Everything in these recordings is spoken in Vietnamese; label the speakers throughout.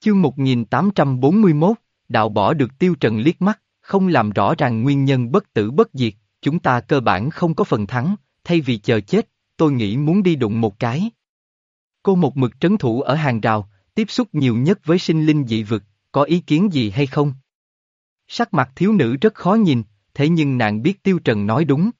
Speaker 1: Chương 1841, đạo bỏ được tiêu trần liếc mắt, không làm rõ ràng nguyên nhân bất tử bất diệt, chúng ta cơ bản không có phần thắng, thay vì chờ chết, tôi nghĩ muốn đi đụng một cái. Cô một mực trấn thủ ở hàng rào, tiếp xúc nhiều nhất với sinh linh dị vực, có ý kiến gì hay không? Sắc mặt thiếu nữ rất khó nhìn, thế nhưng nàng biết Tiêu Trần nói đúng.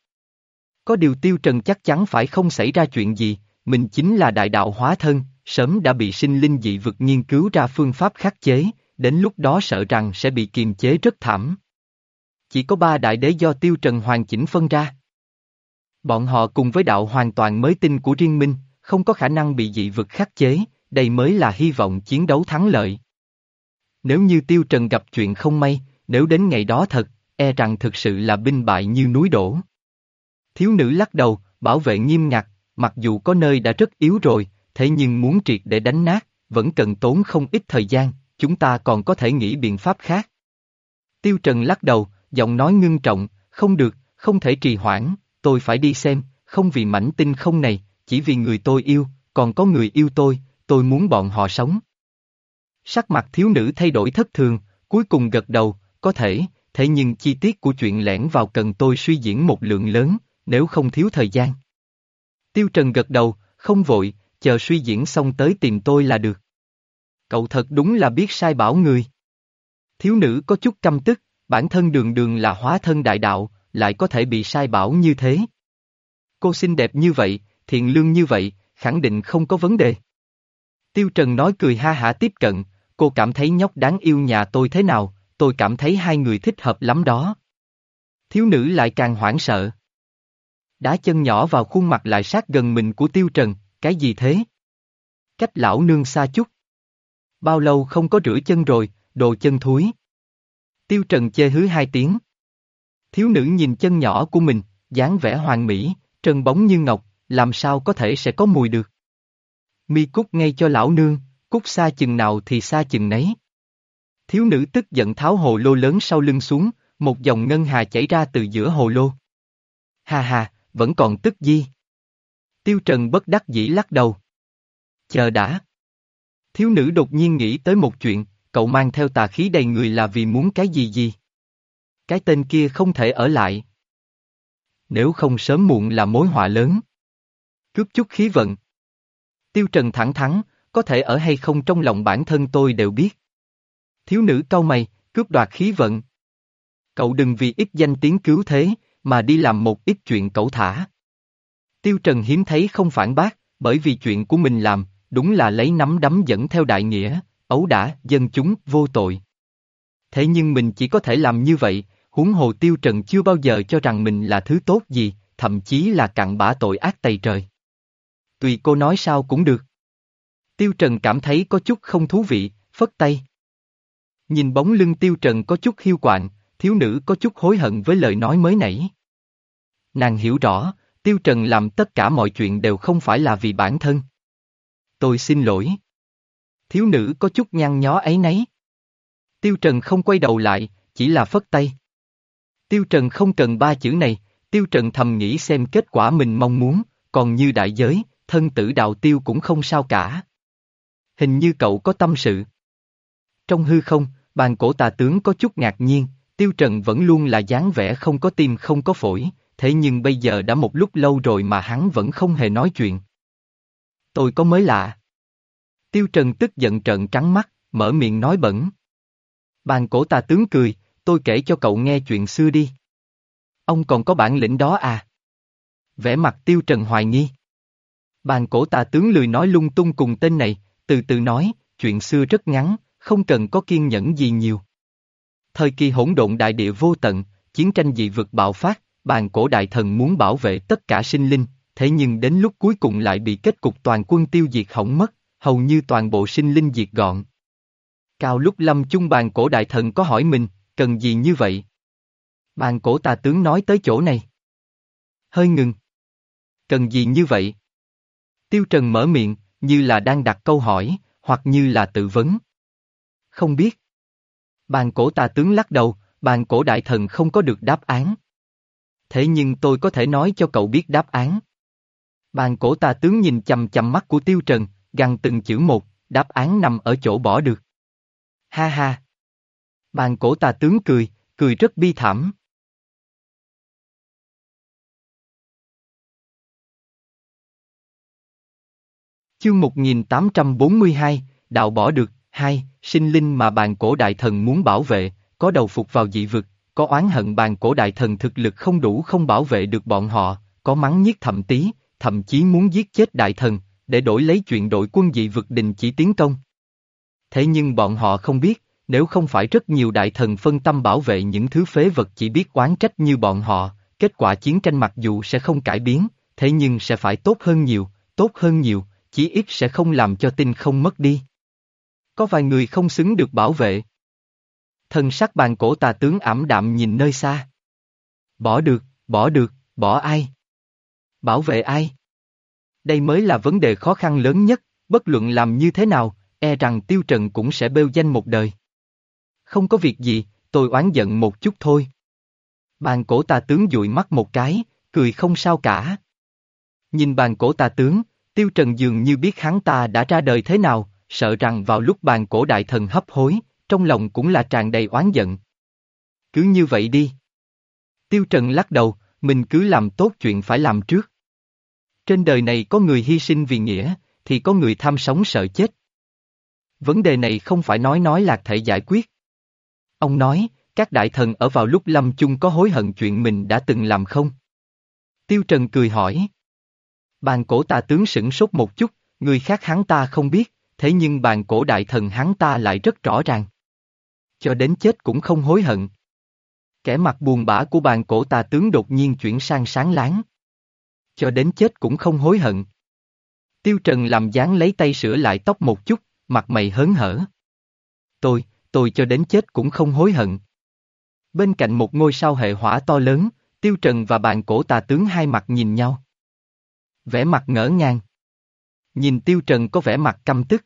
Speaker 1: Có điều Tiêu Trần chắc chắn phải không xảy ra chuyện gì, mình chính là đại đạo hóa thân, sớm đã bị sinh linh dị vực nghiên cứu ra phương pháp khắc chế, đến lúc đó sợ rằng sẽ bị kiềm chế rất thảm. Chỉ có ba đại đế do Tiêu Trần hoàn chỉnh phân ra. Bọn họ cùng với đạo hoàn toàn mới tinh của riêng minh, không có khả năng bị dị vực khắc chế, đây mới là hy vọng chiến đấu thắng lợi. Nếu như Tiêu Trần gặp chuyện không may, nếu đến ngày đó thật, e rằng thực sự là binh bại như núi đổ. Thiếu nữ lắc đầu, bảo vệ nghiêm ngặt, mặc dù có nơi đã rất yếu rồi, thế nhưng muốn triệt để đánh nát, vẫn cần tốn không ít thời gian, chúng ta còn có thể nghĩ biện pháp khác. Tiêu Trần lắc đầu, giọng nói ngưng trọng, không được, không thể trì hoãn, tôi phải đi xem, không vì mảnh tinh không này, chỉ vì người tôi yêu, còn có người yêu tôi, tôi muốn bọn họ sống. Sắc mặt thiếu nữ thay đổi thất thường, cuối cùng gật đầu, có thể, thế nhưng chi tiết của chuyện lẻn vào cần tôi suy diễn một lượng lớn, nếu không thiếu thời gian. Tiêu Trần gật đầu, không vội, chờ suy diễn xong tới tìm tôi là được. Cậu thật đúng là biết sai bảo người. Thiếu nữ có chút căm tức, bản thân đường đường là hóa thân đại đạo, lại có thể bị sai bảo như thế. Cô xinh đẹp như vậy, thiện lương như vậy, khẳng định không có vấn đề. Tiêu Trần nói cười ha hả tiếp cận, cô cảm thấy nhóc đáng yêu nhà tôi thế nào, tôi cảm thấy hai người thích hợp lắm đó. Thiếu nữ lại càng hoảng sợ. Đá chân nhỏ vào khuôn mặt lại sát gần mình của Tiêu Trần, cái gì thế? Cách lão nương xa chút. Bao lâu không có rửa chân rồi, đồ chân thúi. Tiêu Trần chê hứ hai tiếng. Thiếu nữ nhìn chân nhỏ của mình, dáng vẻ hoàn mỹ, trần bóng như ngọc, làm sao có thể sẽ có mùi được. Mi cút ngay cho lão nương, cút xa chừng nào thì xa chừng nấy. Thiếu nữ tức giận tháo hồ lô lớn sau lưng xuống, một dòng ngân hà chảy ra từ giữa hồ lô. Hà hà, vẫn còn tức gì? Tiêu Trần bất đắc dĩ lắc đầu. Chờ đã. Thiếu nữ đột nhiên nghĩ tới một chuyện, cậu mang theo tà khí đầy người là vì muốn cái gì gì? Cái tên kia không thể ở lại. Nếu không sớm muộn là mối họa lớn. Cướp chút khí vận. Tiêu Trần thẳng thắn, có thể ở hay không trong lòng bản thân tôi đều biết. Thiếu nữ cau mày, cướp đoạt khí vận. Cậu đừng vì ít danh tiếng cứu thế, mà đi làm một ít chuyện cậu thả. Tiêu Trần hiếm thấy không phản bác, bởi vì chuyện của mình làm, đúng là lấy nắm đấm dẫn theo đại nghĩa, ấu đả, dân chúng, vô tội. Thế nhưng mình chỉ có thể làm như vậy, huống hồ Tiêu Trần chưa bao giờ cho rằng mình là thứ tốt gì, thậm chí là cặn bã tội ác tày trời. Tùy cô nói sao cũng được. Tiêu Trần cảm thấy có chút không thú vị, phất tay. Nhìn bóng lưng Tiêu Trần có chút hiu quạng, thiếu nữ có chút hối hận với lời nói mới nãy. Nàng hiểu rõ, Tiêu Trần làm tất cả mọi chuyện đều không phải là vì bản thân. Tôi xin lỗi. Thiếu nữ có chút nhăn nhó ấy nấy. Tiêu Trần không quay đầu lại, chỉ là phất tay. Tiêu Trần không cần ba chữ này, Tiêu Trần thầm nghĩ xem kết quả mình mong muốn, còn như đại giới, thân tử đạo tiêu cũng không sao cả. Hình như cậu có tâm sự. Trong hư không, bàn cổ tà tướng có chút ngạc nhiên, Tiêu Trần vẫn luôn là dáng vẻ không có tim không có phổi, thế nhưng bây giờ đã một lúc lâu rồi mà hắn vẫn không hề nói chuyện. Tôi có mới lạ. Tiêu Trần tức giận trợn trắng mắt, mở miệng nói bẩn. Bàn cổ tà tướng cười, tôi kể cho cậu nghe chuyện xưa đi. Ông còn có bản lĩnh đó à? Vẻ mặt Tiêu Trần hoài nghi. Bàn cổ tà tướng lười nói lung tung cùng tên này, từ từ nói, chuyện xưa rất ngắn, không cần có kiên nhẫn gì nhiều. Thời kỳ hỗn độn đại địa vô tận, chiến tranh dị vực bạo phát, bàn cổ đại thần muốn bảo vệ tất cả sinh linh, thế nhưng đến lúc cuối cùng lại bị kết cục toàn quân tiêu diệt hỏng mất, hầu như toàn bộ sinh linh diệt gọn. Cao lúc lâm chung bàn cổ đại thần có hỏi mình, cần gì như vậy? Bàn cổ tà tướng nói tới chỗ này. Hơi ngừng. Cần gì như vậy? Tiêu Trần mở miệng, như là đang đặt câu hỏi, hoặc như là tự vấn. Không biết. Bàn cổ tà tướng lắc đầu, bàn cổ đại thần không có được đáp án. Thế nhưng tôi có thể nói cho cậu biết đáp án. Bàn cổ tà tướng nhìn chầm chầm mắt của Tiêu Trần, gằn từng chữ một, đáp án nằm ở chỗ bỏ được. Ha ha. Bàn cổ tà tướng cười, cười rất bi thảm. Chương 1842, đạo bỏ được, hai, sinh linh mà bàn cổ đại thần muốn bảo vệ, có đầu phục vào dị vực, có oán hận bàn cổ đại thần thực lực không đủ không bảo vệ được bọn họ, có mắng nhiếc thậm tí, thậm chí muốn giết chết đại thần, để đổi lấy chuyện đội quân dị vực đình chỉ tiến công. Thế nhưng bọn họ không biết, nếu không phải rất nhiều đại thần phân tâm bảo vệ những thứ phế vật chỉ biết oán trách như bọn họ, kết quả chiến tranh mặc dù sẽ không cải biến, thế nhưng sẽ phải tốt hơn nhiều, tốt hơn nhiều, chí ít sẽ không làm cho tinh không mất đi. Có vài người không xứng được bảo vệ. Thần sắc bàn cổ tà tướng ảm đạm nhìn nơi xa. Bỏ được, bỏ được, bỏ ai? Bảo vệ ai? Đây mới là vấn đề khó khăn lớn nhất, bất luận làm như thế nào, e rằng tiêu trần cũng sẽ bêu danh một đời. Không có việc gì, tôi oán giận một chút thôi. Bàn cổ tà tướng dụi mắt một cái, cười không sao cả. Nhìn bàn cổ tà tướng, tiêu trần dường như biết hắn ta đã ra đời thế nào, sợ rằng vào lúc bàn cổ đại thần hấp hối, trong lòng cũng là tràn đầy oán giận. Cứ như vậy đi. Tiêu trần lắc đầu, mình cứ làm tốt chuyện phải làm trước. Trên đời này có người hy sinh vì nghĩa, thì có người tham sống sợ chết. Vấn đề này không phải nói nói lạc thể giải quyết. Ông nói, các đại thần ở vào lúc lâm chung có hối hận chuyện mình đã từng làm không? Tiêu Trần cười hỏi. Bàn cổ tà tướng sửng sốt một chút, người khác hắn ta không biết, thế nhưng bàn cổ đại thần hắn ta lại rất rõ ràng. Cho đến chết cũng không hối hận. Kẻ mặt buồn bã của bàn cổ tà tướng đột nhiên chuyển sang sáng láng. Cho đến chết cũng không hối hận. Tiêu Trần làm dáng lấy tay sửa lại tóc một chút, mặt mày hớn hở. Tôi, tôi cho đến chết cũng không hối hận. Bên cạnh một ngôi sao hệ hỏa to lớn, Tiêu Trần và bàn cổ tà tướng hai mặt nhìn nhau. Vẻ mặt ngỡ ngàng. Nhìn Tiêu Trần có vẻ mặt căm tức.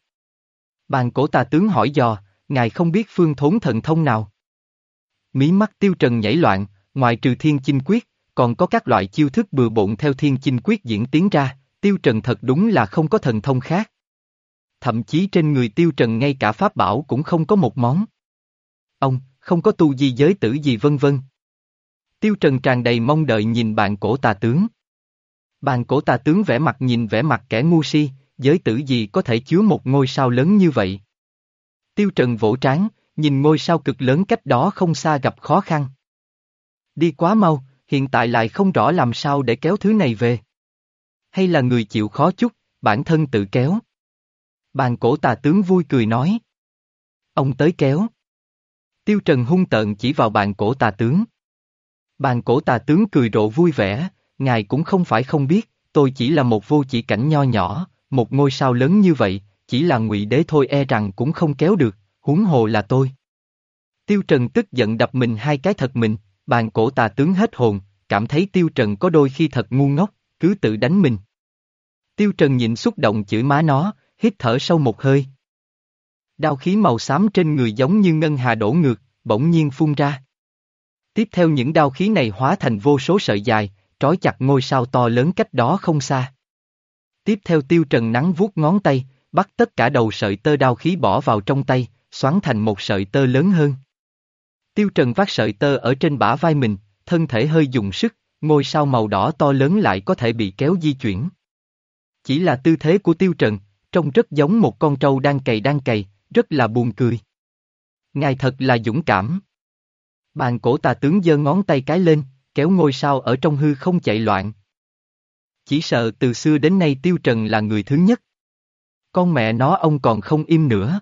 Speaker 1: Bàn cổ tà tướng hỏi dò, ngài không biết phương thốn thần thông nào. Mí mắt Tiêu Trần nhảy loạn, ngoài trừ thiên chinh quyết, còn có các loại chiêu thức bừa bộn theo thiên chinh quyết diễn tiến ra, Tiêu Trần thật đúng là không có thần thông khác thậm chí trên người tiêu trần ngay cả pháp bảo cũng không có một món. Ông, không có tu di giới tử gì vân vân. Tiêu trần tràn đầy mong đợi nhìn bạn cổ tà tướng. Bàn cổ tà tướng vẽ mặt nhìn vẻ mặt kẻ ngu si, giới tử gì có thể chứa một ngôi sao lớn như vậy. Tiêu trần vỗ trán, nhìn ngôi sao cực lớn cách đó không xa gặp khó khăn. Đi quá mau, hiện tại lại không rõ làm sao để kéo thứ này về. Hay là người chịu khó chút, bản thân tự kéo. Bàn cổ tà tướng vui cười nói. Ông tới kéo. Tiêu Trần hung tợn chỉ vào bàn cổ tà tướng. Bàn cổ tà tướng cười rộ vui vẻ, ngài cũng không phải không biết, tôi chỉ là một vô chỉ cảnh nho nhỏ, một ngôi sao lớn như vậy, chỉ là ngụy đế thôi e rằng cũng không kéo được, huống hồ là tôi. Tiêu Trần tức giận đập mình hai cái thật mình, bàn cổ tà tướng hết hồn, cảm thấy Tiêu Trần có đôi khi thật ngu ngốc, cứ tự đánh mình. Tiêu Trần nhịn xúc động chửi má nó, hít thở sâu một hơi. Đao khí màu xám trên người giống như ngân hà đổ ngược, bỗng nhiên phun ra. Tiếp theo những đao khí này hóa thành vô số sợi dài, trói chặt ngôi sao to lớn cách đó không xa. Tiếp theo tiêu trần nắng vuốt ngón tay, bắt tất cả đầu sợi tơ đao khí bỏ vào trong tay, xoắn thành một sợi tơ lớn hơn. Tiêu trần vác sợi tơ ở trên bả vai mình, thân thể hơi dùng sức, ngôi sao màu đỏ to lớn lại có thể bị kéo di chuyển. Chỉ là tư thế của tiêu trần, trông rất giống một con trâu đang cày đang cày, rất là buồn cười. Ngài thật là dũng cảm. Bàn cổ tà tướng giơ ngón tay cái lên, kéo ngôi sao ở trong hư không chạy loạn. Chỉ sợ từ xưa đến nay Tiêu Trần là người thứ nhất. Con mẹ nó ông còn không im nữa.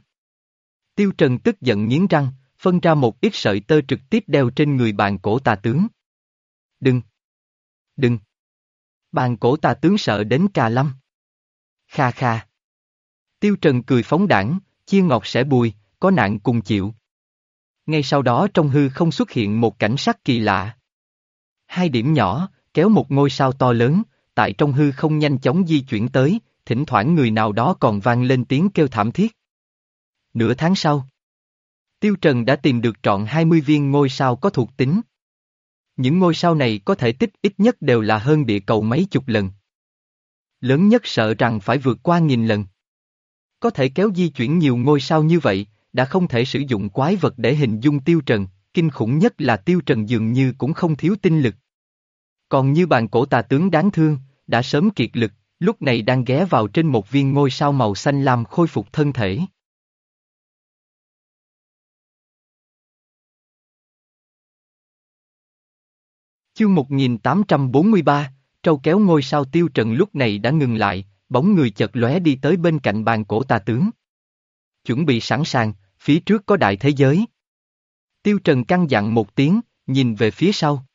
Speaker 1: Tiêu Trần tức giận nghiến răng, phân ra một ít sợi tơ trực tiếp đeo trên người bàn cổ tà tướng. Đừng! Đừng! Bàn cổ tà tướng sợ đến cà lâm. Kha kha! Tiêu Trần cười phóng đảng, chia ngọt sẽ bùi, có nạn cùng chịu. Ngay sau đó trong hư không xuất hiện một cảnh sắc kỳ lạ. Hai điểm nhỏ, kéo một ngôi sao to lớn, tại trong hư không nhanh chóng di chuyển tới, thỉnh thoảng người nào đó còn vang lên tiếng kêu thảm thiết. Nửa tháng sau, Tiêu Trần đã tìm được trọn 20 viên ngôi sao có thuộc tính. Những ngôi sao này có thể tích ít nhất đều là hơn địa cầu mấy chục lần. Lớn nhất sợ rằng phải vượt qua nghìn lần. Có thể kéo di chuyển nhiều ngôi sao như vậy, đã không thể sử dụng quái vật để hình dung Tiêu Trần, kinh khủng nhất là Tiêu Trần dường như cũng không thiếu tinh lực. Còn như bàn cổ tà tướng đáng thương, đã sớm kiệt lực, lúc này đang ghé vào trên một viên ngôi sao màu xanh lam khôi phục thân thể. Chương 1843, trâu kéo ngôi sao tiêu trần lúc này đã ngừng lại, bóng người chợt lóe đi tới bên cạnh bàn cổ tà tướng. Chuẩn bị sẵn sàng, phía trước có đại thế giới. Tiêu trần căng dặn một tiếng, nhìn về phía sau.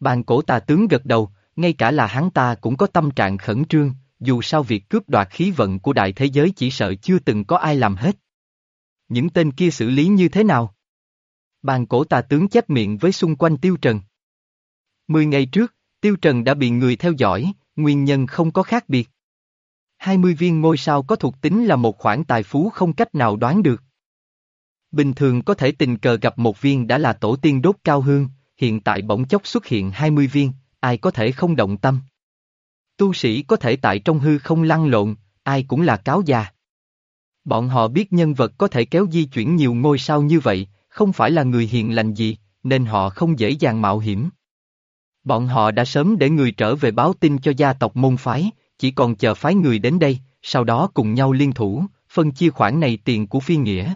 Speaker 1: Bàn cổ tà tướng gật đầu, ngay cả là hắn ta cũng có tâm trạng khẩn trương, dù sao việc cướp đoạt khí vận của đại thế giới chỉ sợ chưa từng có ai làm hết. Những tên kia xử lý như thế nào? Bàn cổ tà tướng chép miệng với xung quanh Tiêu Trần. Mười ngày trước, Tiêu Trần đã bị người theo dõi, nguyên nhân không có khác biệt. 20 viên ngôi sao có thuộc tính là một khoản tài phú không cách nào đoán được. Bình thường có thể tình cờ gặp một viên đã là tổ tiên đốt cao hương, hiện tại bỗng chốc xuất hiện 20 viên, ai có thể không động tâm. Tu sĩ có thể tại trong hư không lăn lộn, ai cũng là cáo già. Bọn họ biết nhân vật có thể kéo di chuyển nhiều ngôi sao như vậy, không phải là người hiền lành gì, nên họ không dễ dàng mạo hiểm. Bọn họ đã sớm để người trở về báo tin cho gia tộc môn phái, chỉ còn chờ phái người đến đây, sau đó cùng nhau liên thủ, phân chia khoản này tiền của phi nghĩa.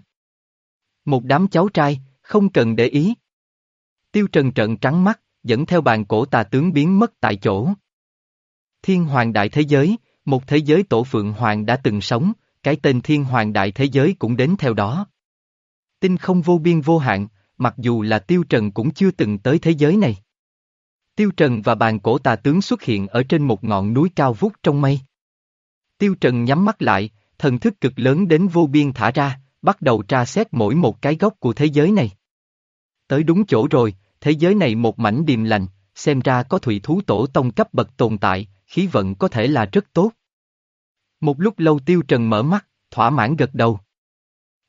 Speaker 1: Một đám cháu trai, không cần để ý. Tiêu Trần trận trắng mắt, dẫn theo bàn cổ tà tướng biến mất tại chỗ. Thiên Hoàng Đại Thế Giới, một thế giới tổ Phượng Hoàng đã từng sống, cái tên Thiên Hoàng Đại Thế Giới cũng đến theo đó. Tinh không vô biên vô hạn, mặc dù là Tiêu Trần cũng chưa từng tới thế giới này. Tiêu Trần và bàn cổ tà tướng xuất hiện ở trên một ngọn núi cao vút trong mây. Tiêu Trần nhắm mắt lại, thần thức cực lớn đến vô biên thả ra, bắt đầu tra xét mỗi một cái góc của thế giới này. Tới đúng chỗ rồi, thế giới này một mảnh điềm lành, xem ra có thủy thú tổ tông cấp bậc tồn tại, khí vận có thể là rất tốt. Một lúc lâu Tiêu Trần mở mắt, thỏa mãn gật đầu.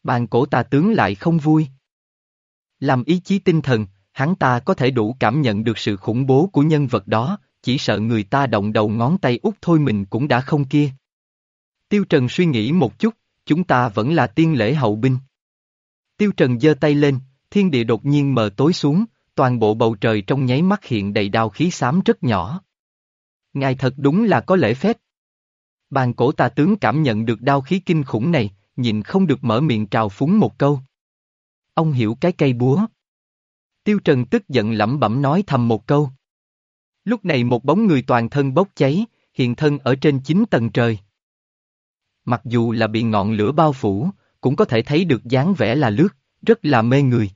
Speaker 1: Bàn cổ tà tướng lại không vui. Làm ý chí tinh thần, hắn ta có thể đủ cảm nhận được sự khủng bố của nhân vật đó, chỉ sợ người ta động đầu ngón tay út thôi mình cũng đã không kia. Tiêu Trần suy nghĩ một chút, chúng ta vẫn là tiên lễ hậu binh. Tiêu Trần giơ tay lên, thiên địa đột nhiên mờ tối xuống, toàn bộ bầu trời trong nháy mắt hiện đầy đao khí xám rất nhỏ. Ngài thật đúng là có lễ phép. Bàn cổ tà tướng cảm nhận được đao khí kinh khủng này, nhìn không được mở miệng trào phúng một câu. Ông hiểu cái cây búa. Tiêu Trần tức giận lẩm bẩm nói thầm một câu. Lúc này một bóng người toàn thân bốc cháy, hiện thân ở trên chín tầng trời. Mặc dù là bị ngọn lửa bao phủ, cũng có thể thấy được dáng vẻ là lướt, rất là mê người.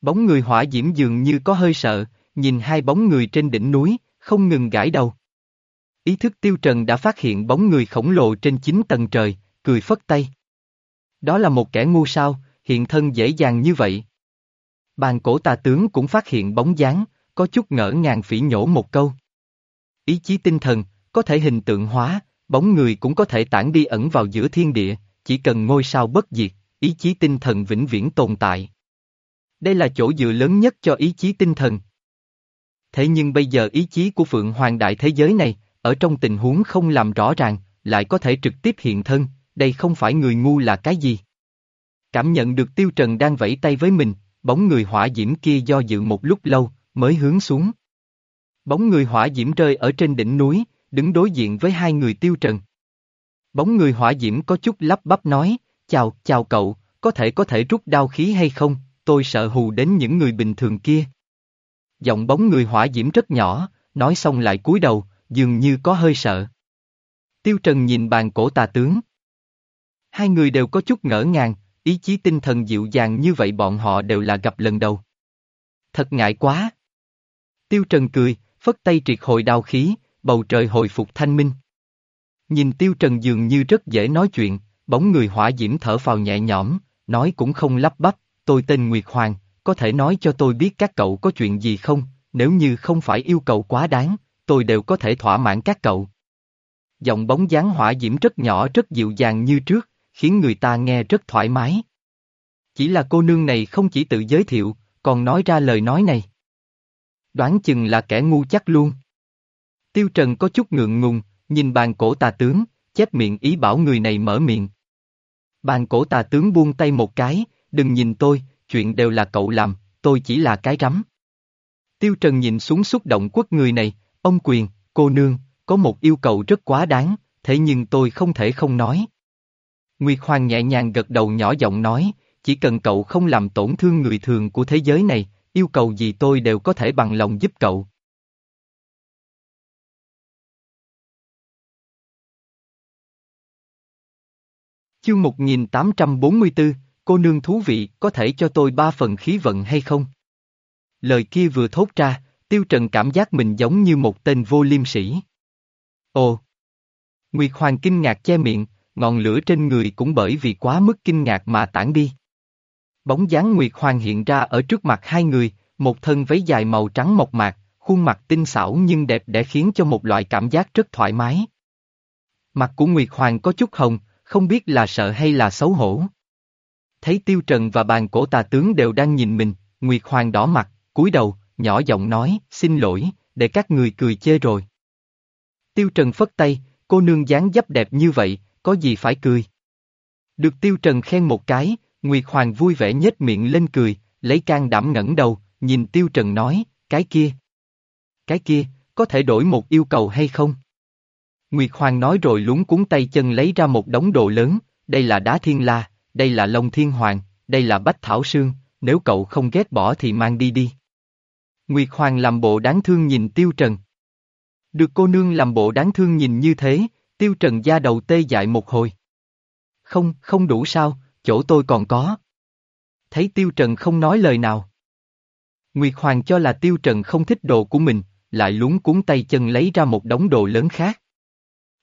Speaker 1: Bóng người hỏa diễm dường như có hơi sợ, nhìn hai bóng người trên đỉnh núi, không ngừng gãi đầu. Ý thức tiêu trần đã phát hiện bóng người khổng lồ trên chín tầng trời, cười phất tay. Đó là một kẻ ngu sao, hiện thân dễ dàng như vậy. Bàn cổ tà tướng cũng phát hiện bóng dáng, có chút ngỡ ngàng phỉ nhổ một câu. Ý chí tinh thần, có thể hình tượng hóa, bóng người cũng có thể tản đi ẩn vào giữa thiên địa, chỉ cần ngôi sao bất diệt, ý chí tinh thần vĩnh viễn tồn tại. Đây là chỗ dựa lớn nhất cho ý chí tinh thần. Thế nhưng bây giờ ý chí của Phượng Hoàng Đại thế giới này, ở trong tình huống không làm rõ ràng, lại có thể trực tiếp hiện thân, đây không phải người ngu là cái gì. Cảm nhận được Tiêu Trần đang vẫy tay với mình, bóng người hỏa diễm kia do dự một lúc lâu, mới hướng xuống. Bóng người hỏa diễm rơi ở trên đỉnh núi, đứng đối diện với hai người Tiêu Trần. Bóng người hỏa diễm có chút lắp bắp nói, chào, chào cậu, có thể có thể rút đao khí hay không, tôi sợ hù đến những người bình thường kia. Giọng bóng người hỏa diễm rất nhỏ, nói xong lại cúi đầu, dường như có hơi sợ. Tiêu Trần nhìn bàn cổ tà tướng. Hai người đều có chút ngỡ ngàng, ý chí tinh thần dịu dàng như vậy bọn họ đều là gặp lần đầu. Thật ngại quá. Tiêu Trần cười, phất tay triệt hồi đao khí, bầu trời hồi phục thanh minh. Nhìn Tiêu Trần dường như rất dễ nói chuyện, bóng người hỏa diễm thở phào nhẹ nhõm, nói cũng không lắp bắp, tôi tên Nguyệt Hoàng, có thể nói cho tôi biết các cậu có chuyện gì không, nếu như không phải yêu cầu quá đáng, tôi đều có thể thỏa mãn các cậu. Giọng bóng dáng hỏa diễm rất nhỏ rất dịu dàng như trước, khiến người ta nghe rất thoải mái. Chỉ là cô nương này không chỉ tự giới thiệu, còn nói ra lời nói này. Đoán chừng là kẻ ngu chắc luôn. Tiêu Trần có chút ngượng ngùng, nhìn bàn cổ tà tướng, chép miệng ý bảo người này mở miệng. Bàn cổ tà tướng buông tay một cái, đừng nhìn tôi, chuyện đều là cậu làm, tôi chỉ là cái rắm. Tiêu Trần nhìn xuống xúc động quất người này, ông quyền, cô nương, có một yêu cầu rất quá đáng, thế nhưng tôi không thể không nói. Nguyệt Hoàng nhẹ nhàng gật đầu nhỏ giọng nói, chỉ cần cậu không làm tổn thương người thường của thế giới này, yêu cầu gì tôi đều có thể bằng lòng giúp cậu. Chương 1844, cô nương thú vị, có thể cho tôi ba phần khí vận hay không? Lời kia vừa thốt ra, Tiêu Trần cảm giác mình giống như một tên vô liêm sĩ. Ồ! Nguyệt Hoàng kinh ngạc che miệng, ngọn lửa trên người cũng bởi vì quá mức kinh ngạc mà tản đi. Bóng dáng Nguyệt Hoàng hiện ra ở trước mặt hai người, một thân váy dài màu trắng mộc mạc, khuôn mặt tinh xảo nhưng đẹp đẽ khiến cho một loại cảm giác rất thoải mái. Mặt của Nguyệt Hoàng có chút hồng, không biết là sợ hay là xấu hổ. Thấy Tiêu Trần và bàn cổ tà tướng đều đang nhìn mình, Nguyệt Hoàng đỏ mặt, cúi đầu, nhỏ giọng nói, xin lỗi, để các người cười chê rồi. Tiêu Trần phất tay, cô nương dáng dấp đẹp như vậy, có gì phải cười. Được Tiêu Trần khen một cái, Nguyệt Hoàng vui vẻ nhếch miệng lên cười, lấy can đảm ngẩng đầu, nhìn Tiêu Trần nói, cái kia. Cái kia, có thể đổi một yêu cầu hay không? Nguyệt Hoàng nói rồi lúng cuốn tay chân lấy ra một đống đồ lớn, đây là đá thiên la, đây là lông thiên hoàng, đây là bách thảo sương, nếu cậu không ghét bỏ thì mang đi đi. Nguyệt Hoàng làm bộ đáng thương nhìn Tiêu Trần. Được cô nương làm bộ đáng thương nhìn như thế, Tiêu Trần da đầu tê dại một hồi. Không, không đủ sao, chỗ tôi còn có. Thấy Tiêu Trần không nói lời nào. Nguyệt Hoàng cho là Tiêu Trần không thích đồ của mình, lại lúng cuốn tay chân lấy ra một đống đồ lớn khác.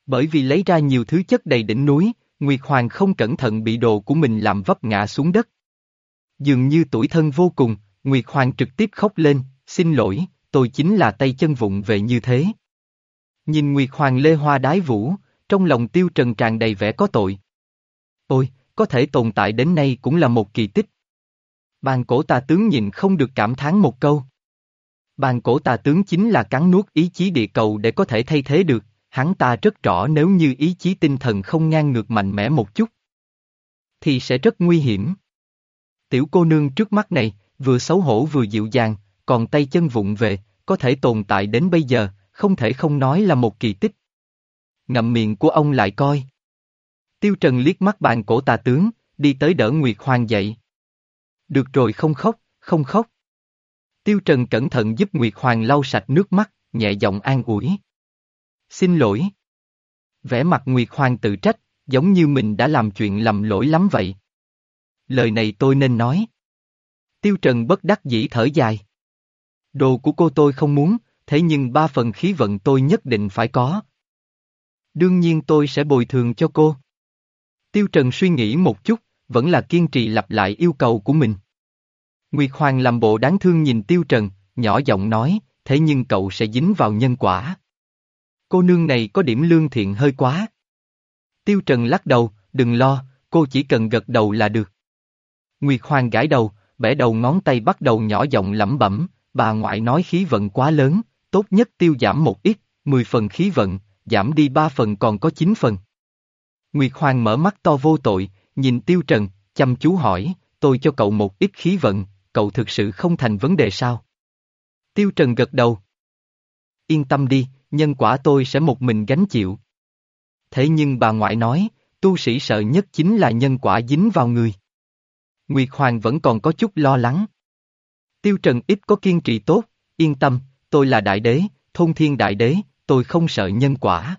Speaker 1: Bởi vì lấy ra nhiều thứ chất đầy đỉnh núi, Nguyệt Hoàng không cẩn thận bị đồ của mình làm vấp ngã xuống đất. Dường như tuổi thân vô cùng, Nguyệt Hoàng trực tiếp khóc lên, xin lỗi, tôi chính là tay chân vụng về như thế. Nhìn Nguyệt Hoàng lê hoa đái vũ, trong lòng tiêu trần tràn đầy vẻ có tội. Ôi, có thể tồn tại đến nay cũng là một kỳ tích. Bàn cổ tà tướng nhìn không được cảm thán một câu. Bàn cổ tà tướng chính là cắn nuốt ý chí địa cầu để có thể thay thế được, hắn ta rất rõ nếu như ý chí tinh thần không ngang ngược mạnh mẽ một chút. Thì sẽ rất nguy hiểm. Tiểu cô nương trước mắt này, vừa xấu hổ vừa dịu dàng, còn tay chân vụng về, có thể tồn tại đến bây giờ, không thể không nói là một kỳ tích. Ngậm miệng của ông lại coi. Tiêu Trần liếc mắt bàn cổ tà tướng, đi tới đỡ Nguyệt Hoàng dậy. Được rồi không khóc, không khóc. Tiêu Trần cẩn thận giúp Nguyệt Hoàng lau sạch nước mắt, nhẹ giọng an ủi. Xin lỗi. Vẻ mặt Nguyệt Hoàng tự trách, giống như mình đã làm chuyện lầm lỗi lắm vậy. Lời này tôi nên nói. Tiêu Trần bất đắc dĩ thở dài. Đồ của cô tôi không muốn, thế nhưng ba phần khí vận tôi nhất định phải có. Đương nhiên tôi sẽ bồi thường cho cô. Tiêu Trần suy nghĩ một chút, vẫn là kiên trì lặp lại yêu cầu của mình. Nguyệt Hoàng làm bộ đáng thương nhìn Tiêu Trần, nhỏ giọng nói, thế nhưng cậu sẽ dính vào nhân quả. Cô nương này có điểm lương thiện hơi quá. Tiêu Trần lắc đầu, đừng lo, cô chỉ cần gật đầu là được. Nguyệt Hoàng gãi đầu, bẻ đầu ngón tay bắt đầu nhỏ giọng lẩm bẩm, bà ngoại nói khí vận quá lớn, tốt nhất tiêu giảm một ít, 10 phần khí vận, giảm đi 3 phần còn có 9 phần. Nguyệt Hoàng mở mắt to vô tội, nhìn Tiêu Trần, chăm chú hỏi, tôi cho cậu một ít khí vận, cậu thực sự không thành vấn đề sao? Tiêu Trần gật đầu. Yên tâm đi, nhân quả tôi sẽ một mình gánh chịu. Thế nhưng bà ngoại nói, tu sĩ sợ nhất chính là nhân quả dính vào người. Nguyệt Hoàng vẫn còn có chút lo lắng. Tiêu Trần ít có kiên trì tốt, yên tâm, tôi là đại đế, thôn thiên đại đế, tôi không sợ nhân quả.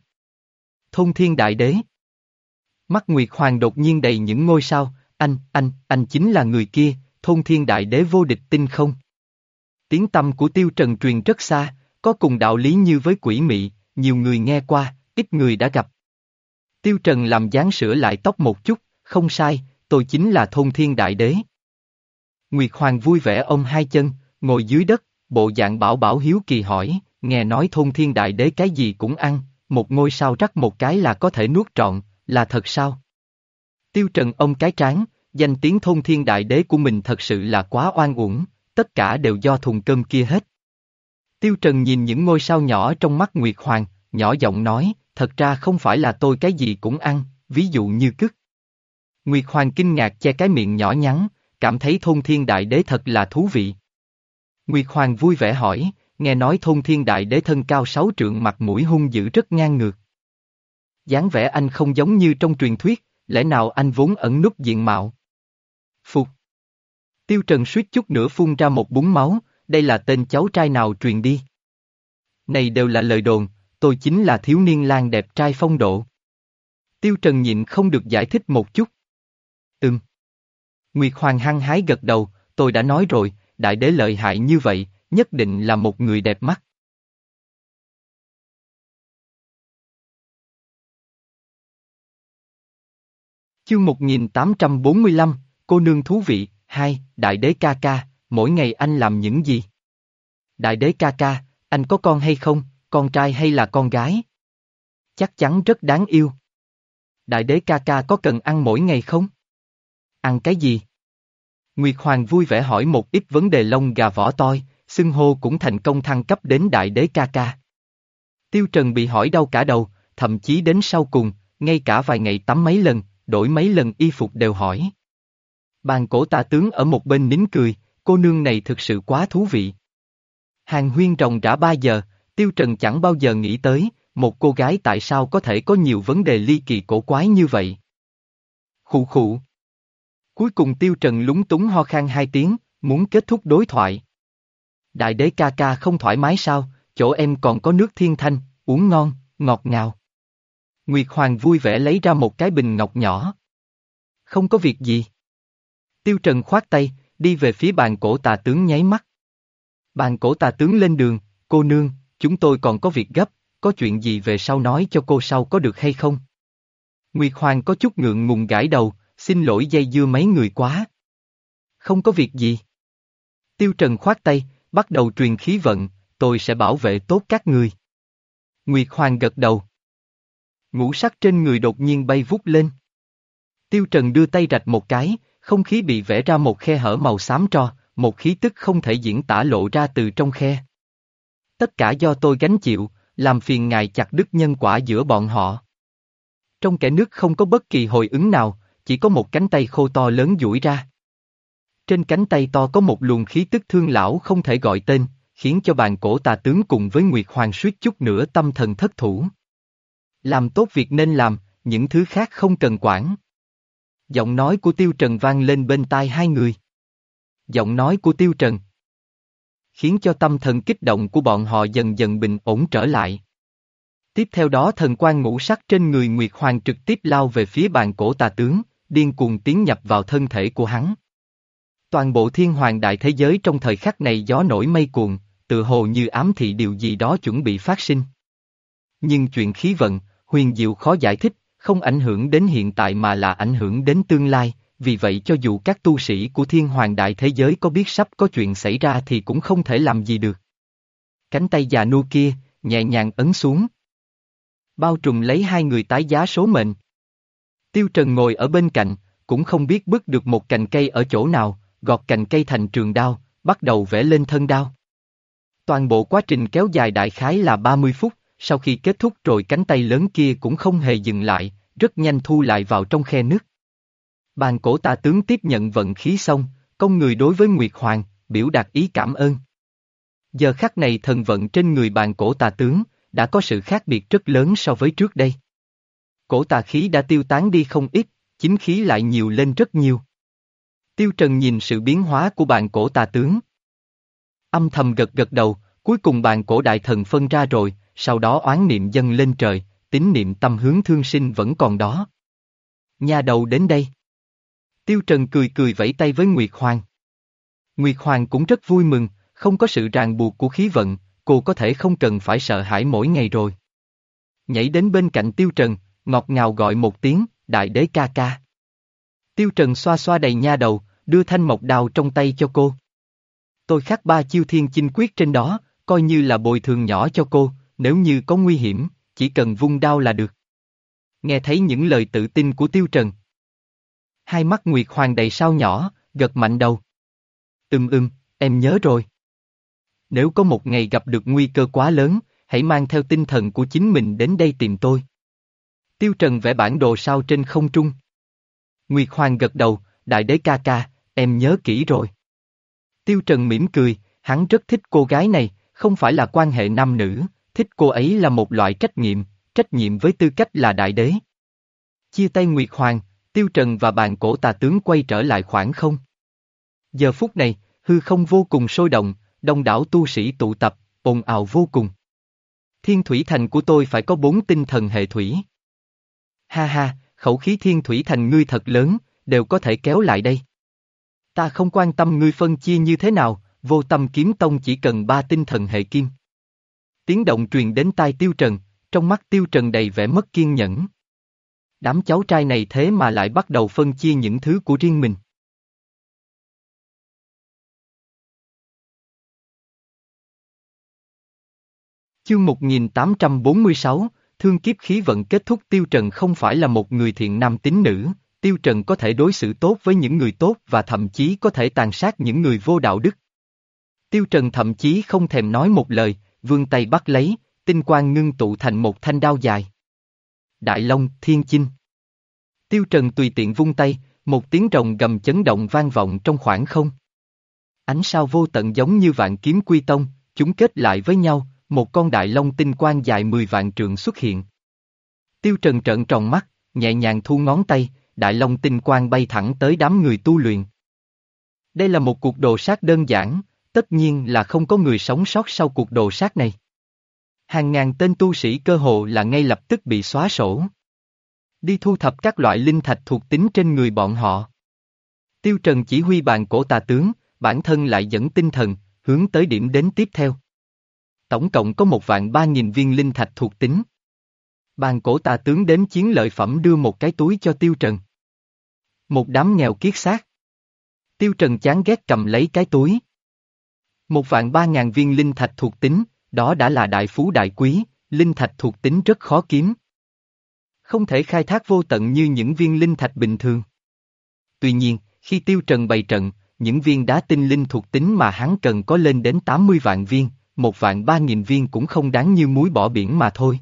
Speaker 1: Thôn thiên đại đế. Mắt Nguyệt Hoàng đột nhiên đầy những ngôi sao, anh, anh, anh chính là người kia, thôn thiên đại đế vô địch tinh không. Tiếng tâm của Tiêu Trần truyền rất xa, có cùng đạo lý như với quỷ mị, nhiều người nghe qua, ít người đã gặp. Tiêu Trần làm dáng sửa lại tóc một chút, không sai, tôi chính là thôn thiên đại đế. Nguyệt Hoàng vui vẻ ôm hai chân, ngồi dưới đất, bộ dạng bảo bảo hiếu kỳ hỏi, nghe nói thôn thiên đại đế cái gì cũng ăn, một ngôi sao rắc một cái là có thể nuốt trọn, là thật sao? Tiêu Trần ông cái tráng, danh tiếng thôn thiên đại đế của mình thật sự là quá oan uổng, tất cả đều do thùng cơm kia hết. Tiêu Trần nhìn những ngôi sao nhỏ trong mắt Nguyệt Hoàng, nhỏ giọng nói, thật ra không phải là tôi cái gì cũng ăn, ví dụ như cứt. Nguyệt Hoàng kinh ngạc che cái miệng nhỏ nhắn, cảm thấy thôn thiên đại đế thật là thú vị. Nguyệt Hoàng vui vẻ hỏi, nghe nói thôn thiên đại đế thân cao sáu trượng mặt mũi hung dữ rất ngang ngược. dáng vẻ anh không giống như trong truyền thuyết, lẽ nào anh vốn ẩn nút diện mạo? Phục. Tiêu Trần suýt chút nữa phun ra một búng máu, đây là tên cháu trai nào truyền đi. Này đều là lời đồn, tôi chính là thiếu niên lang đẹp trai phong độ. Tiêu Trần nhịn không được giải thích một chút. Ừm. Nguyệt Hoàng hăng hái gật đầu, tôi đã nói rồi, đại đế lợi hại như vậy, nhất định là một người đẹp mắt. Chương 1845, cô nương thú vị, hai, đại đế ca ca, mỗi ngày anh làm những gì? Đại đế ca ca, anh có con hay không, con trai hay là con gái? Chắc chắn rất đáng yêu. Đại đế ca ca có cần ăn mỗi ngày không? Ăn cái gì? Nguyệt Hoàng vui vẻ hỏi một ít vấn đề lông gà vỏ toi, xưng hô cũng thành công thăng cấp đến đại đế ca ca. Tiêu Trần bị hỏi đau cả đầu, thậm chí đến sau cùng, ngay cả vài ngày tắm mấy lần, đổi mấy lần y phục đều hỏi. Bàn cổ tà tướng ở một bên nín cười, cô nương này thực sự quá thú vị. Hàng huyên rồng rã ba giờ, Tiêu Trần chẳng bao giờ nghĩ tới, một cô gái tại sao có thể có nhiều vấn đề ly kỳ cổ quái như vậy. Khụ khụ. Cuối cùng Tiêu Trần lúng túng ho khan hai tiếng, muốn kết thúc đối thoại. Đại đế ca ca không thoải mái sao, chỗ em còn có nước thiên thanh, uống ngon, ngọt ngào. Nguyệt Hoàng vui vẻ lấy ra một cái bình ngọc nhỏ. Không có việc gì. Tiêu Trần khoát tay, đi về phía bàn cổ tà tướng nháy mắt. Bàn cổ tà tướng lên đường, cô nương, chúng tôi còn có việc gấp, có chuyện gì về sau nói cho cô sau có được hay không? Nguyệt Hoàng có chút ngượng ngùng gãi đầu, xin lỗi dây dưa mấy người quá. Không có việc gì. Tiêu Trần khoát tay, bắt đầu truyền khí vận, tôi sẽ bảo vệ tốt các người. Nguyệt Hoàng gật đầu. Ngũ sắc trên người đột nhiên bay vút lên. Tiêu Trần đưa tay rạch một cái, không khí bị vẽ ra một khe hở màu xám tro, một khí tức không thể diễn tả lộ ra từ trong khe. Tất cả do tôi gánh chịu, làm phiền ngài chặt đứt nhân quả giữa bọn họ. Trong kẻ nước không có bất kỳ hồi ứng nào, chỉ có một cánh tay khô to lớn duỗi ra. Trên cánh tay to có một luồng khí tức thương lão không thể gọi tên, khiến cho bàn cổ tà tướng cùng với Nguyệt Hoàng suýt chút nữa tâm thần thất thủ. Làm tốt việc nên làm, những thứ khác không cần quản. Giọng nói của Tiêu Trần vang lên bên tai hai người. Giọng nói của Tiêu Trần khiến cho tâm thần kích động của bọn họ dần dần bình ổn trở lại. Tiếp theo đó thần quan ngũ sắc trên người Nguyệt Hoàng trực tiếp lao về phía bàn cổ tà tướng, điên cuồng tiến nhập vào thân thể của hắn. Toàn bộ thiên hoàng đại thế giới trong thời khắc này gió nổi mây cuồng, tự hồ như ám thị điều gì đó chuẩn bị phát sinh. Nhưng chuyện khí vận, huyền diệu khó giải thích, không ảnh hưởng đến hiện tại mà là ảnh hưởng đến tương lai, vì vậy cho dù các tu sĩ của thiên hoàng đại thế giới có biết sắp có chuyện xảy ra thì cũng không thể làm gì được. Cánh tay già nua kia, nhẹ nhàng ấn xuống. Bao trùm lấy hai người tái giá số mệnh. Tiêu Trần ngồi ở bên cạnh, cũng không biết bước được một cành cây ở chỗ nào, gọt cành cây thành trường đao, bắt đầu vẽ lên thân đao. Toàn bộ quá trình kéo dài đại khái là 30 phút, sau khi kết thúc rồi cánh tay lớn kia cũng không hề dừng lại, rất nhanh thu lại vào trong khe nước. Bàn cổ tà tướng tiếp nhận vận khí xong, công người đối với Nguyệt Hoàng, biểu đạt ý cảm ơn. Giờ khắc này thần vận trên người bàn cổ tà tướng, đã có sự khác biệt rất lớn so với trước đây. Cổ tà khí đã tiêu tán đi không ít, chính khí lại nhiều lên rất nhiều. Tiêu Trần nhìn sự biến hóa của bàn cổ tà tướng. Âm thầm gật gật đầu, cuối cùng bàn cổ đại thần phân ra rồi, sau đó oán niệm dâng lên trời, tín niệm tâm hướng thương sinh vẫn còn đó. Nhà đầu đến đây. Tiêu Trần cười cười vẫy tay với Nguyệt Hoàng. Nguyệt Hoàng cũng rất vui mừng, không có sự ràng buộc của khí vận, cô có thể không cần phải sợ hãi mỗi ngày rồi. Nhảy đến bên cạnh Tiêu Trần, ngọt ngào gọi một tiếng, đại đế ca ca. Tiêu Trần xoa xoa đầy nha đầu, đưa thanh mộc đào trong tay cho cô. Tôi khắc ba chiêu thiên chinh quyết trên đó, coi như là bồi thường nhỏ cho cô, nếu như có nguy hiểm, chỉ cần vung đao là được. Nghe thấy những lời tự tin của Tiêu Trần, Hai mắt Nguyệt Hoàng đầy sao nhỏ, gật mạnh đầu. Ừm ừm, em nhớ rồi. Nếu có một ngày gặp được nguy cơ quá lớn, hãy mang theo tinh thần của chính mình đến đây tìm tôi. Tiêu Trần vẽ bản đồ sao trên không trung. Nguyệt Hoàng gật đầu, đại đế ca ca, em nhớ kỹ rồi. Tiêu Trần mỉm cười, hắn rất thích cô gái này, không phải là quan hệ nam nữ, thích cô ấy là một loại trách nhiệm, trách nhiệm với tư cách là đại đế. Chia tay Nguyệt Hoàng, Tiêu Trần và bàn cổ tà tướng quay trở lại khoảng không. Giờ phút này, hư không vô cùng sôi động, đông đảo tu sĩ tụ tập, ồn ào vô cùng. Thiên thủy thành của tôi phải có bốn tinh thần hệ thủy. Ha ha, khẩu khí thiên thủy thành ngươi thật lớn, đều có thể kéo lại đây. Ta không quan tâm ngươi phân chia như thế nào, vô tâm kiếm tông chỉ cần ba tinh thần hệ kim. Tiếng động truyền đến tai tiêu trần, trong mắt tiêu trần đầy vẻ mất kiên nhẫn. Đám cháu trai này thế mà lại bắt đầu phân chia những thứ của riêng mình. Chương 1846, thương kiếp khí vận kết thúc Tiêu Trần không phải là một người thiện nam tín nữ, Tiêu Trần có thể đối xử tốt với những người tốt và thậm chí có thể tàn sát những người vô đạo đức. Tiêu Trần thậm chí không thèm nói một lời, vương tay bắt lấy, tinh quang ngưng tụ thành một thanh đao dài. Đại Long, Thiên Chinh. Tiêu Trần tùy tiện vung tay, một tiếng rồng gầm chấn động vang vọng trong khoảng không. Ánh sao vô tận giống như vạn kiếm quy tông, chúng kết lại với nhau, một con đại long tinh quang dài 10 vạn trượng xuất hiện. Tiêu Trần trợn tròn mắt, nhẹ nhàng thu ngón tay, đại long tinh quang bay thẳng tới đám người tu luyện. Đây là một cuộc đồ sát đơn giản, tất nhiên là không có người sống sót sau cuộc đồ sát này. Hàng ngàn tên tu sĩ cơ hồ là ngay lập tức bị xóa sổ. Đi thu thập các loại linh thạch thuộc tính trên người bọn họ. Tiêu Trần chỉ huy bàn cổ tà tướng, bản thân lại dẫn tinh thần, hướng tới điểm đến tiếp theo. Tổng cộng có một vạn ba nghìn viên linh thạch thuộc tính. Bàn cổ tà tướng đếm chiến lợi phẩm đưa một cái túi cho Tiêu Trần. Một đám nghèo kiết xác. Tiêu Trần chán ghét cầm lấy cái túi. Một vạn ba ngàn viên linh thạch thuộc tính, đó đã là đại phú đại quý, linh thạch thuộc tính rất khó kiếm. Không thể khai thác vô tận như những viên linh thạch bình thường. Tuy nhiên, khi tiêu trần bày trận, những viên đá tinh linh thuộc tính mà hắn cần có lên đến 80 vạn viên, một vạn ba nghìn viên cũng không đáng như muối bỏ biển mà thôi.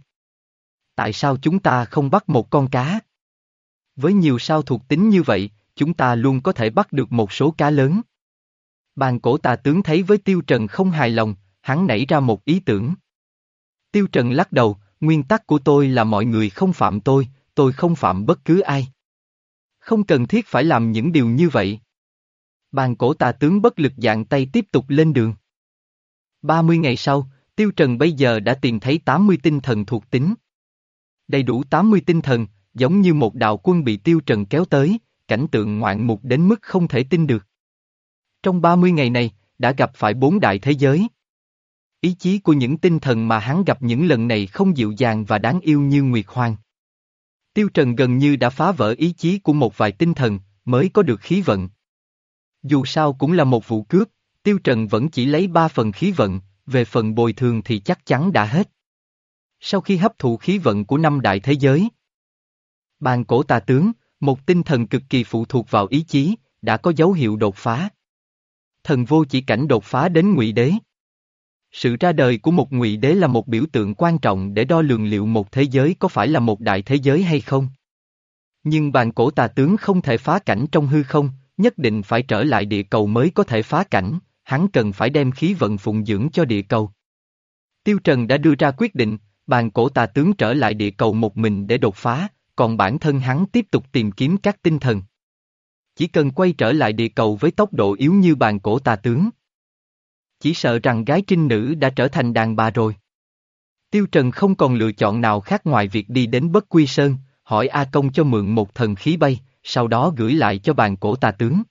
Speaker 1: Tại sao chúng ta không bắt một con cá? Với nhiều sao thuộc tính như vậy, chúng ta luôn có thể bắt được một số cá lớn. Bàn cổ tà tướng thấy với Tiêu Trần không hài lòng, hắn nảy ra một ý tưởng. Tiêu Trần lắc đầu, nguyên tắc của tôi là mọi người không phạm tôi, tôi không phạm bất cứ ai. Không cần thiết phải làm những điều như vậy. Bàn cổ tà tướng bất lực dạng tay tiếp tục lên đường. 30 ngày sau, Tiêu Trần bây giờ đã tìm thấy 80 tinh thần thuộc tính. Đầy đủ 80 tinh thần, giống như một đạo quân bị Tiêu Trần kéo tới, cảnh tượng ngoạn mục đến mức không thể tin được. Trong 30 ngày này, đã gặp phải bốn đại thế giới. Ý chí của những tinh thần mà hắn gặp những lần này không dịu dàng và đáng yêu như Nguyệt Hoàng. Tiêu Trần gần như đã phá vỡ ý chí của một vài tinh thần, mới có được khí vận. Dù sao cũng là một vụ cướp, Tiêu Trần vẫn chỉ lấy ba phần khí vận, về phần bồi thường thì chắc chắn đã hết. Sau khi hấp thụ khí vận của năm đại thế giới, bàn cổ tà tướng, một tinh thần cực kỳ phụ thuộc vào ý chí, đã có dấu hiệu đột phá. Thần vô chỉ cảnh đột phá đến ngụy đế. Sự ra đời của một ngụy đế là một biểu tượng quan trọng để đo lường liệu một thế giới có phải là một đại thế giới hay không. Nhưng bàn cổ tà tướng không thể phá cảnh trong hư không, nhất định phải trở lại địa cầu mới có thể phá cảnh, hắn cần phải đem khí vận phụng dưỡng cho địa cầu. Tiêu Trần đã đưa ra quyết định, bàn cổ tà tướng trở lại địa cầu một mình để đột phá, còn bản thân hắn tiếp tục tìm kiếm các tinh thần. Chỉ cần quay trở lại địa cầu với tốc độ yếu như bàn cổ tà tướng. Chỉ sợ rằng gái trinh nữ đã trở thành đàn bà rồi. Tiêu Trần không còn lựa chọn nào khác ngoài việc đi đến Bất Quy Sơn, hỏi A Công cho mượn một thần khí bay, sau đó gửi lại cho bàn cổ tà tướng.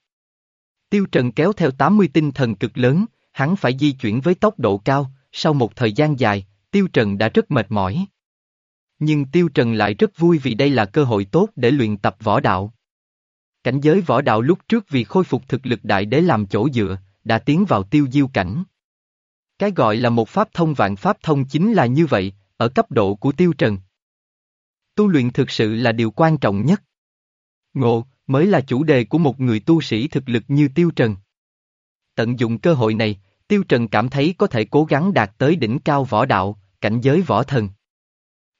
Speaker 1: Tiêu Trần kéo theo 80 tinh thần cực lớn, hắn phải di chuyển với tốc độ cao, sau một thời gian dài, Tiêu Trần đã rất mệt mỏi. Nhưng Tiêu Trần lại rất vui vì đây là cơ hội tốt để luyện tập võ đạo. Cảnh giới võ đạo lúc trước vì khôi phục thực lực đại đế làm chỗ dựa, đã tiến vào tiêu diêu cảnh. Cái gọi là một pháp thông vạn pháp thông chính là như vậy, ở cấp độ của Tiêu Trần. Tu luyện thực sự là điều quan trọng nhất. Ngộ, mới là chủ đề của một người tu sĩ thực lực như Tiêu Trần. Tận dụng cơ hội này, Tiêu Trần cảm thấy có thể cố gắng đạt tới đỉnh cao võ đạo, cảnh giới võ thần.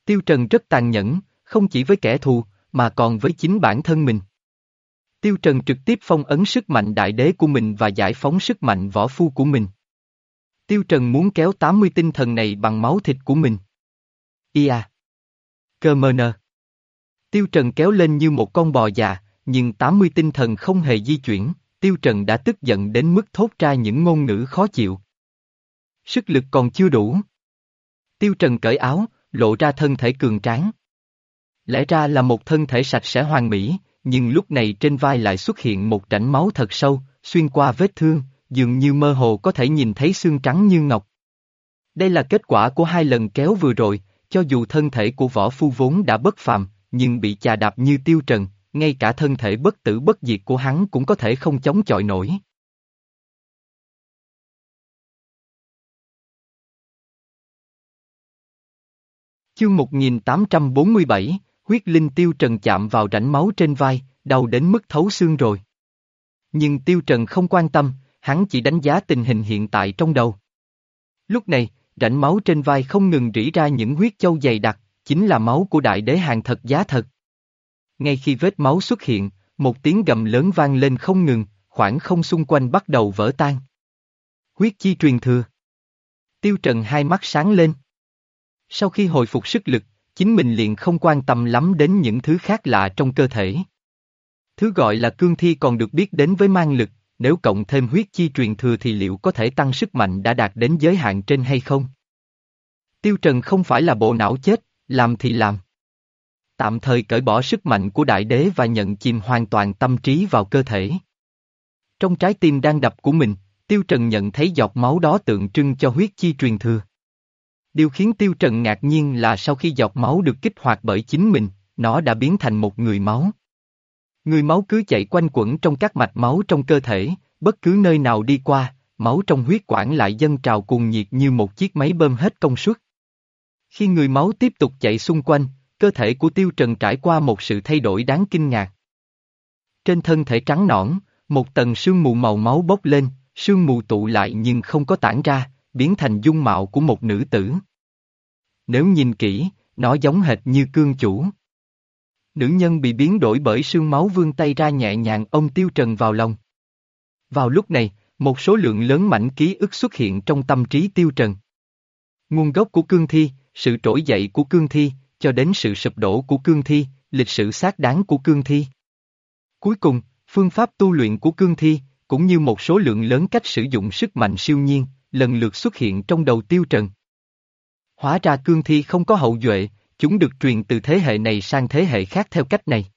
Speaker 1: Tiêu Trần rất tàn nhẫn, không chỉ với kẻ thù, mà còn với chính bản thân mình. Tiêu Trần trực tiếp phong ấn sức mạnh đại đế của mình và giải phóng sức mạnh võ phu của mình. Tiêu Trần muốn kéo 80 tinh thần này bằng máu thịt của mình. Ia. Cơ mơ nơ. Tiêu Trần kéo lên như một con bò già, nhưng 80 tinh thần không hề di chuyển, Tiêu Trần đã tức giận đến mức thốt ra những ngôn ngữ khó chịu. Sức lực còn chưa đủ. Tiêu Trần cởi áo, lộ ra thân thể cường tráng. Lẽ ra là một thân thể sạch sẽ hoàn mỹ, nhưng lúc này trên vai lại xuất hiện một rãnh máu thật sâu, xuyên qua vết thương, dường như mơ hồ có thể nhìn thấy xương trắng như ngọc. Đây là kết quả của hai lần kéo vừa rồi, cho dù thân thể của võ phu vốn đã bất phàm, nhưng bị chà đạp như tiêu trần, ngay cả thân thể bất tử bất diệt của hắn cũng có thể không chống chọi nổi. Chương 1847, huyết linh tiêu trần chạm vào rãnh máu trên vai, đau đến mức thấu xương rồi. Nhưng tiêu trần không quan tâm, hắn chỉ đánh giá tình hình hiện tại trong đầu. Lúc này, rãnh máu trên vai không ngừng rỉ ra những huyết châu dày đặc, chính là máu của đại đế hàng thật giá thật. Ngay khi vết máu xuất hiện, một tiếng gầm lớn vang lên không ngừng, khoảng không xung quanh bắt đầu vỡ tan. Huyết chi truyền thừa. Tiêu Trần hai mắt sáng lên. Sau khi hồi phục sức lực, chính mình liền không quan tâm lắm đến những thứ khác lạ trong cơ thể. Thứ gọi là cương thi còn được biết đến với mang lực, nếu cộng thêm huyết chi truyền thừa thì liệu có thể tăng sức mạnh đã đạt đến giới hạn trên hay không? Tiêu Trần không phải là bộ não chết, làm thì làm. Tạm thời cởi bỏ sức mạnh của đại đế và nhận chìm hoàn toàn tâm trí vào cơ thể. Trong trái tim đang đập của mình, Tiêu Trần nhận thấy giọt máu đó tượng trưng cho huyết chi truyền thừa. Điều khiến Tiêu Trần ngạc nhiên là sau khi giọt máu được kích hoạt bởi chính mình, nó đã biến thành một người máu. Người máu cứ chạy quanh quẩn trong các mạch máu trong cơ thể, bất cứ nơi nào đi qua, máu trong huyết quản lại dâng trào cuồng nhiệt như một chiếc máy bơm hết công suất. Khi người máu tiếp tục chạy xung quanh, cơ thể của Tiêu Trần trải qua một sự thay đổi đáng kinh ngạc. Trên thân thể trắng nõn, một tầng sương mù màu máu bốc lên, sương mù tụ lại nhưng không có tản ra, biến thành dung mạo của một nữ tử. Nếu nhìn kỹ, nó giống hệt như cương chủ. Nữ nhân bị biến đổi bởi sương máu vương tay ra nhẹ nhàng ông Tiêu Trần vào lòng. Vào lúc này, một số lượng lớn mảnh ký ức xuất hiện trong tâm trí Tiêu Trần. Nguồn gốc của cương thi, sự trỗi dậy của cương thi, cho đến sự sụp đổ của cương thi, lịch sử xác đáng của cương thi. Cuối cùng, phương pháp tu luyện của cương thi, cũng như một số lượng lớn cách sử dụng sức mạnh siêu nhiên, lần lượt xuất hiện trong đầu tiêu trần. Hóa ra cương thi không có hậu duệ, chúng được truyền từ thế hệ này sang thế hệ khác theo cách này.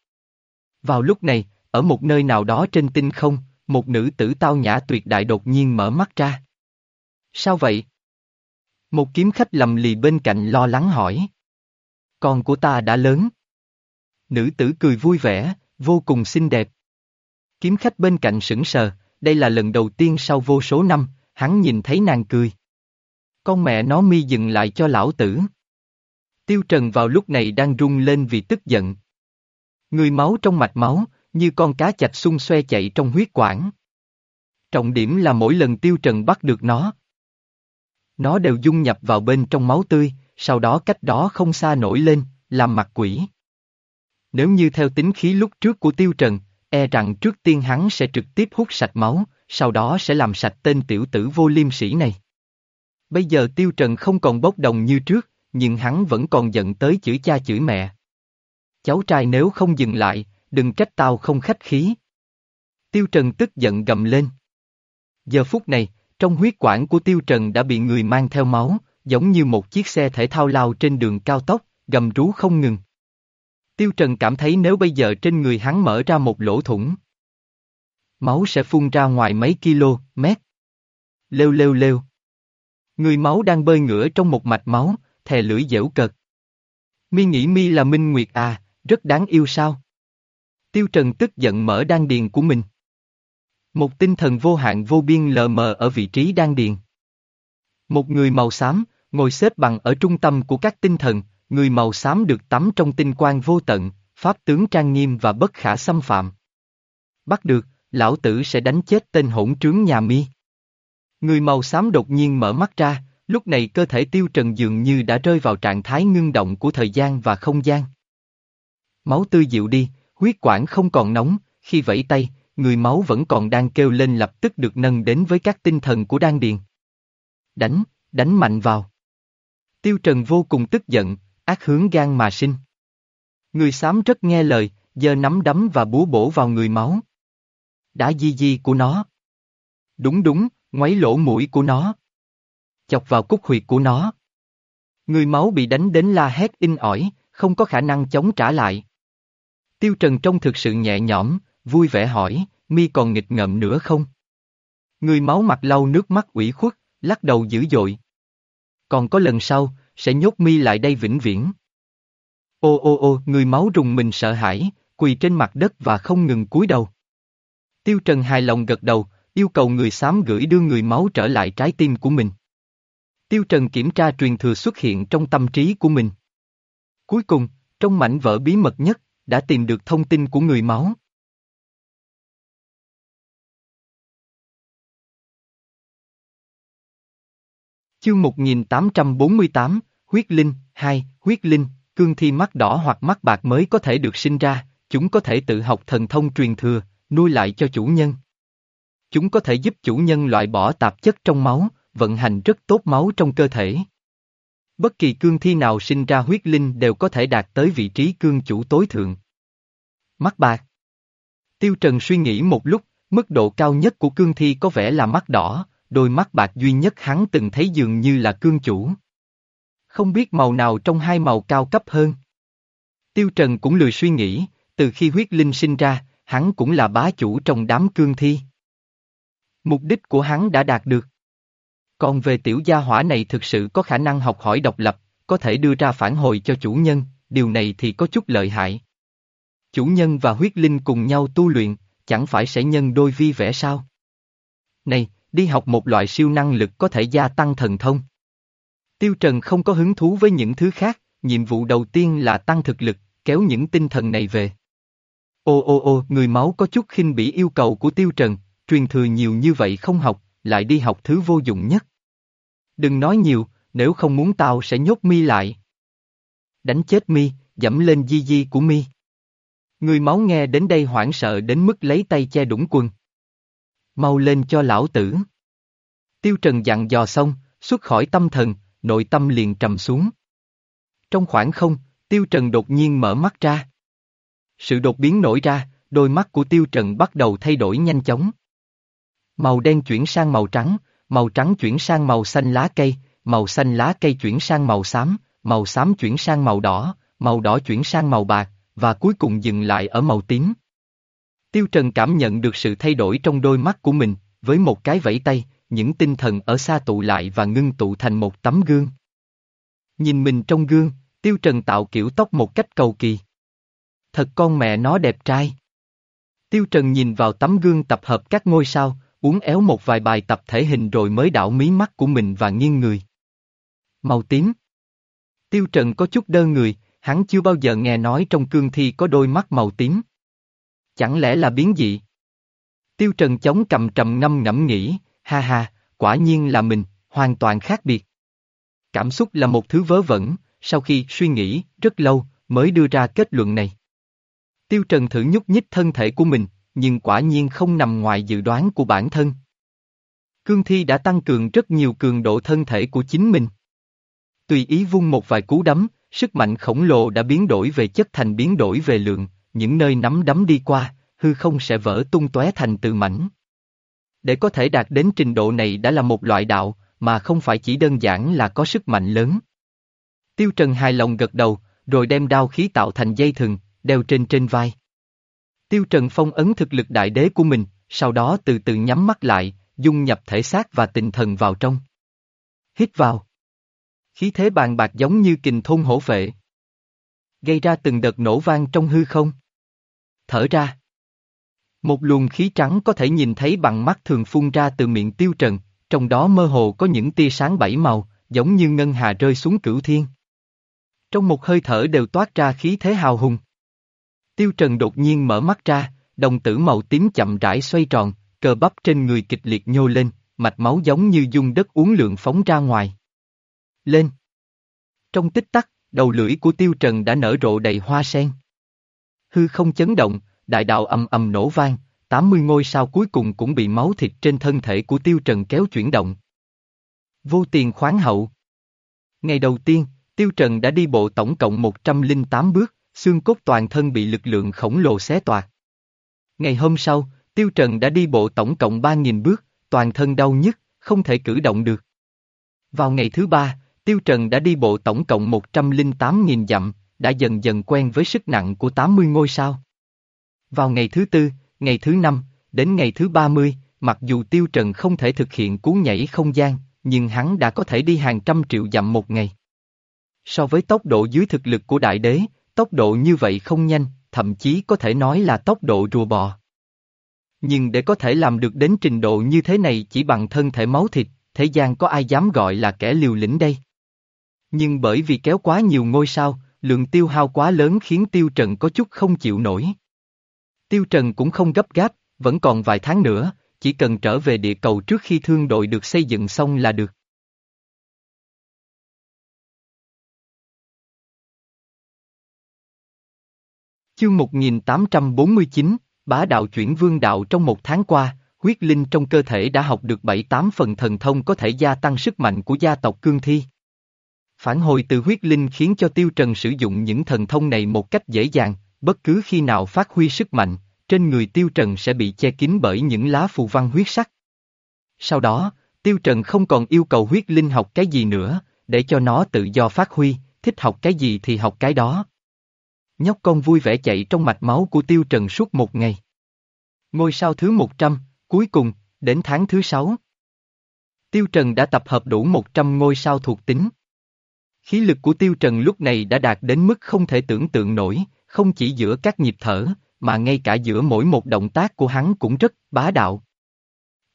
Speaker 1: Vào lúc này, ở một nơi nào đó trên tinh không, một nữ tử tao nhã tuyệt đại đột nhiên mở mắt ra. Sao vậy? Một kiếm khách lầm lì bên cạnh lo lắng hỏi. Con của ta đã lớn. Nữ tử cười vui vẻ, vô cùng xinh đẹp. Kiếm khách bên cạnh sững sờ, đây là lần đầu tiên sau vô số năm, hắn nhìn thấy nàng cười. Con mẹ nó mi dừng lại cho lão tử. Tiêu Trần vào lúc này đang rung lên vì tức giận. Người máu trong mạch máu, như con cá chạch xung xoe chạy trong huyết quản. Trọng điểm là mỗi lần Tiêu Trần bắt được nó. Nó đều dung nhập vào bên trong máu tươi, sau đó cách đó không xa nổi lên, làm mặt quỷ. Nếu như theo tính khí lúc trước của Tiêu Trần, e rằng trước tiên hắn sẽ trực tiếp hút sạch máu, sau đó sẽ làm sạch tên tiểu tử vô liêm sĩ này. Bây giờ Tiêu Trần không còn bốc đồng như trước, nhưng hắn vẫn còn giận tới chửi cha chửi mẹ. Cháu trai nếu không dừng lại, đừng trách tao không khách khí. Tiêu Trần tức giận gầm lên. Giờ phút này, trong huyết quản của Tiêu Trần đã bị người mang theo máu, giống như một chiếc xe thể thao lao trên đường cao tốc, gầm rú không ngừng. Tiêu Trần cảm thấy nếu bây giờ trên người hắn mở ra một lỗ thủng, máu sẽ phun ra ngoài mấy km. Lêu lêu lêu. Người máu đang bơi ngửa trong một mạch máu, thè lưỡi dễu cợt. Mi nghĩ mi là Minh Nguyệt à, rất đáng yêu sao? Tiêu Trần tức giận mở đan điền của mình. Một tinh thần vô hạn vô biên lờ mờ ở vị trí đan điền. Một người màu xám, ngồi xếp bằng ở trung tâm của các tinh thần, người màu xám được tắm trong tinh quang vô tận, pháp tướng trang nghiêm và bất khả xâm phạm. Bắt được, lão tử sẽ đánh chết tên hỗn trướng nhà mi. Người màu xám đột nhiên mở mắt ra, lúc này cơ thể tiêu trần dường như đã rơi vào trạng thái ngưng động của thời gian và không gian. Máu tươi dịu đi, huyết quản không còn nóng, khi vẫy tay, người máu vẫn còn đang kêu lên lập tức được nâng đến với các tinh thần của đan điền. Đánh, đánh mạnh vào. Tiêu Trần vô cùng tức giận, ác hướng gan mà sinh. Người xám rất nghe lời, giơ nắm đấm và búa bổ vào người máu. Đã di di của nó. Đúng đúng, ngoáy lỗ mũi của nó. Chọc vào cúc huyệt của nó. Người máu bị đánh đến la hét in ỏi, không có khả năng chống trả lại. Tiêu Trần trông thực sự nhẹ nhõm, vui vẻ hỏi, mi còn nghịch ngợm nữa không? Người máu mặt lau nước mắt ủy khuất, lắc đầu dữ dội. Còn có lần sau, sẽ nhốt mi lại đây vĩnh viễn. Ô ô ô, người máu rùng mình sợ hãi, quỳ trên mặt đất và không ngừng cúi đầu. Tiêu Trần hài lòng gật đầu, yêu cầu người xám gửi đưa người máu trở lại trái tim của mình. Tiêu Trần kiểm tra truyền thừa xuất hiện trong tâm trí của mình. Cuối cùng, trong mảnh vỡ bí mật nhất, đã tìm được thông tin của người máu. Chương 1848, Huyết Linh, 2, Huyết Linh, cương thi mắt đỏ hoặc mắt bạc mới có thể được sinh ra, chúng có thể tự học thần thông truyền thừa, nuôi lại cho chủ nhân. Chúng có thể giúp chủ nhân loại bỏ tạp chất trong máu, vận hành rất tốt máu trong cơ thể. Bất kỳ cương thi nào sinh ra huyết linh đều có thể đạt tới vị trí cương chủ tối thượng. Mắt bạc Tiêu Trần suy nghĩ một lúc, mức độ cao nhất của cương thi có vẻ là mắt đỏ, đôi mắt bạc duy nhất hắn từng thấy dường như là cương chủ. Không biết màu nào trong hai màu cao cấp hơn. Tiêu Trần cũng lười suy nghĩ, từ khi huyết linh sinh ra, hắn cũng là bá chủ trong đám cương thi. Mục đích của hắn đã đạt được. Còn về tiểu gia hỏa này thực sự có khả năng học hỏi độc lập, có thể đưa ra phản hồi cho chủ nhân, điều này thì có chút lợi hại. Chủ nhân và huyết linh cùng nhau tu luyện, chẳng phải sẽ nhân đôi vi vẻ sao? Này, đi học một loại siêu năng lực có thể gia tăng thần thông. Tiêu Trần không có hứng thú với những thứ khác, nhiệm vụ đầu tiên là tăng thực lực, kéo những tinh thần này về. Ô ô ô, người máu có chút khinh bỉ yêu cầu của Tiêu Trần, truyền thừa nhiều như vậy không học, lại đi học thứ vô dụng nhất. Đừng nói nhiều, nếu không muốn tao sẽ nhốt mi lại. Đánh chết mi, dẫm lên di di của mi. Người máu nghe đến đây hoảng sợ đến mức lấy tay che đũng quần. Mau lên cho lão tử. Tiêu Trần dặn dò xong, xuất khỏi tâm thần, nội tâm liền trầm xuống. Trong khoảng không, Tiêu Trần đột nhiên mở mắt ra. Sự đột biến nổi ra, đôi mắt của Tiêu Trần bắt đầu thay đổi nhanh chóng. Màu đen chuyển sang màu trắng, màu trắng chuyển sang màu xanh lá cây, màu xanh lá cây chuyển sang màu xám, màu xám chuyển sang màu đỏ, màu đỏ chuyển sang màu bạc, và cuối cùng dừng lại ở màu tím. Tiêu Trần cảm nhận được sự thay đổi trong đôi mắt của mình, với một cái vẫy tay, những tinh thần ở xa tụ lại và ngưng tụ thành một tấm gương. Nhìn mình trong gương, Tiêu Trần tạo kiểu tóc một cách cầu kỳ. Thật con mẹ nó đẹp trai. Tiêu Trần nhìn vào tấm gương tập hợp các ngôi sao, uốn éo một vài bài tập thể hình rồi mới đảo mí mắt của mình và nghiêng người. Màu tím. Tiêu Trần có chút đơ người, hắn chưa bao giờ nghe nói trong cương thi có đôi mắt màu tím. Chẳng lẽ là biến dị? Tiêu Trần chống cầm trầm ngâm ngẫm nghĩ, ha ha, quả nhiên là mình, hoàn toàn khác biệt. Cảm xúc là một thứ vớ vẩn, sau khi suy nghĩ rất lâu, mới đưa ra kết luận này. Tiêu Trần thử nhúc nhích thân thể của mình, nhưng quả nhiên không nằm ngoài dự đoán của bản thân. Cương thi đã tăng cường rất nhiều cường độ thân thể của chính mình. Tùy ý vung một vài cú đấm, sức mạnh khổng lồ đã biến đổi về chất thành biến đổi về lượng, những nơi nắm đấm đi qua, hư không sẽ vỡ tung tóe thành từ mảnh. Để có thể đạt đến trình độ này đã là một loại đạo, mà không phải chỉ đơn giản là có sức mạnh lớn. Tiêu Trần hài lòng gật đầu, rồi đem đao khí tạo thành dây thừng, đeo trên trên vai. Tiêu Trần phong ấn thực lực đại đế của mình, sau đó từ từ nhắm mắt lại, dung nhập thể xác và tinh thần vào trong. Hít vào. Khí thế bàn bạc giống như kình thôn hổ vệ. Gây ra từng đợt nổ vang trong hư không. Thở ra. Một luồng khí trắng có thể nhìn thấy bằng mắt thường phun ra từ miệng tiêu trần, trong đó mơ hồ có những tia sáng bảy màu, giống như ngân hà rơi xuống cửu thiên. Trong một hơi thở đều toát ra khí thế hào hùng. Tiêu Trần đột nhiên mở mắt ra, đồng tử màu tím chậm rãi xoay tròn, cờ bắp trên người kịch liệt nhô lên, mạch máu giống như dung đất uống lượng phóng ra ngoài. Lên! Trong tích tắc, đầu lưỡi của Tiêu Trần đã nở rộ đầy hoa sen. Hư không chấn động, đại đạo ầm ầm nổ vang, 80 ngôi sao cuối cùng cũng bị máu thịt trên thân thể của Tiêu Trần kéo chuyển động. Vô tiền khoáng hậu Ngày đầu tiên, Tiêu Trần đã đi bộ tổng cộng 108 bước, xương cốt toàn thân bị lực lượng khổng lồ xé toạc. Ngày hôm sau, Tiêu Trần đã đi bộ tổng cộng 3.000 bước, toàn thân đau nhức, không thể cử động được. Vào ngày thứ ba, Tiêu Trần đã đi bộ tổng cộng 108.000 dặm, đã dần dần quen với sức nặng của 80 ngôi sao. Vào ngày thứ tư, ngày thứ năm, đến ngày thứ 30, mặc dù Tiêu Trần không thể thực hiện cú nhảy không gian, nhưng hắn đã có thể đi hàng trăm triệu dặm một ngày. So với tốc độ dưới thực lực của đại đế, tốc độ như vậy không nhanh, thậm chí có thể nói là tốc độ rùa bò. Nhưng để có thể làm được đến trình độ như thế này chỉ bằng thân thể máu thịt, thế gian có ai dám gọi là kẻ liều lĩnh đây? Nhưng bởi vì kéo quá nhiều ngôi sao, lượng tiêu hao quá lớn khiến Tiêu Trần có chút không chịu nổi. Tiêu Trần cũng không gấp gáp, vẫn còn vài tháng nữa, chỉ cần trở về địa cầu trước khi thương đội được xây dựng xong là được. Chương 1849, bá đạo chuyển vương đạo trong một tháng qua, huyết linh trong cơ thể đã học được 7-8 phần thần thông có thể gia tăng sức mạnh của gia tộc cương thi. Phản hồi từ huyết linh khiến cho Tiêu Trần sử dụng những thần thông này một cách dễ dàng, bất cứ khi nào phát huy sức mạnh, trên người Tiêu Trần sẽ bị che kín bởi những lá phù văn huyết sắc. Sau đó, Tiêu Trần không còn yêu cầu huyết linh học cái gì nữa, để cho nó tự do phát huy, thích học cái gì thì học cái đó. Nhóc con vui vẻ chạy trong mạch máu của Tiêu Trần suốt một ngày. Ngôi sao thứ 100, cuối cùng, đến tháng thứ 6. Tiêu Trần đã tập hợp đủ 100 ngôi sao thuộc tính. Khí lực của Tiêu Trần lúc này đã đạt đến mức không thể tưởng tượng nổi, không chỉ giữa các nhịp thở, mà ngay cả giữa mỗi một động tác của hắn cũng rất bá đạo.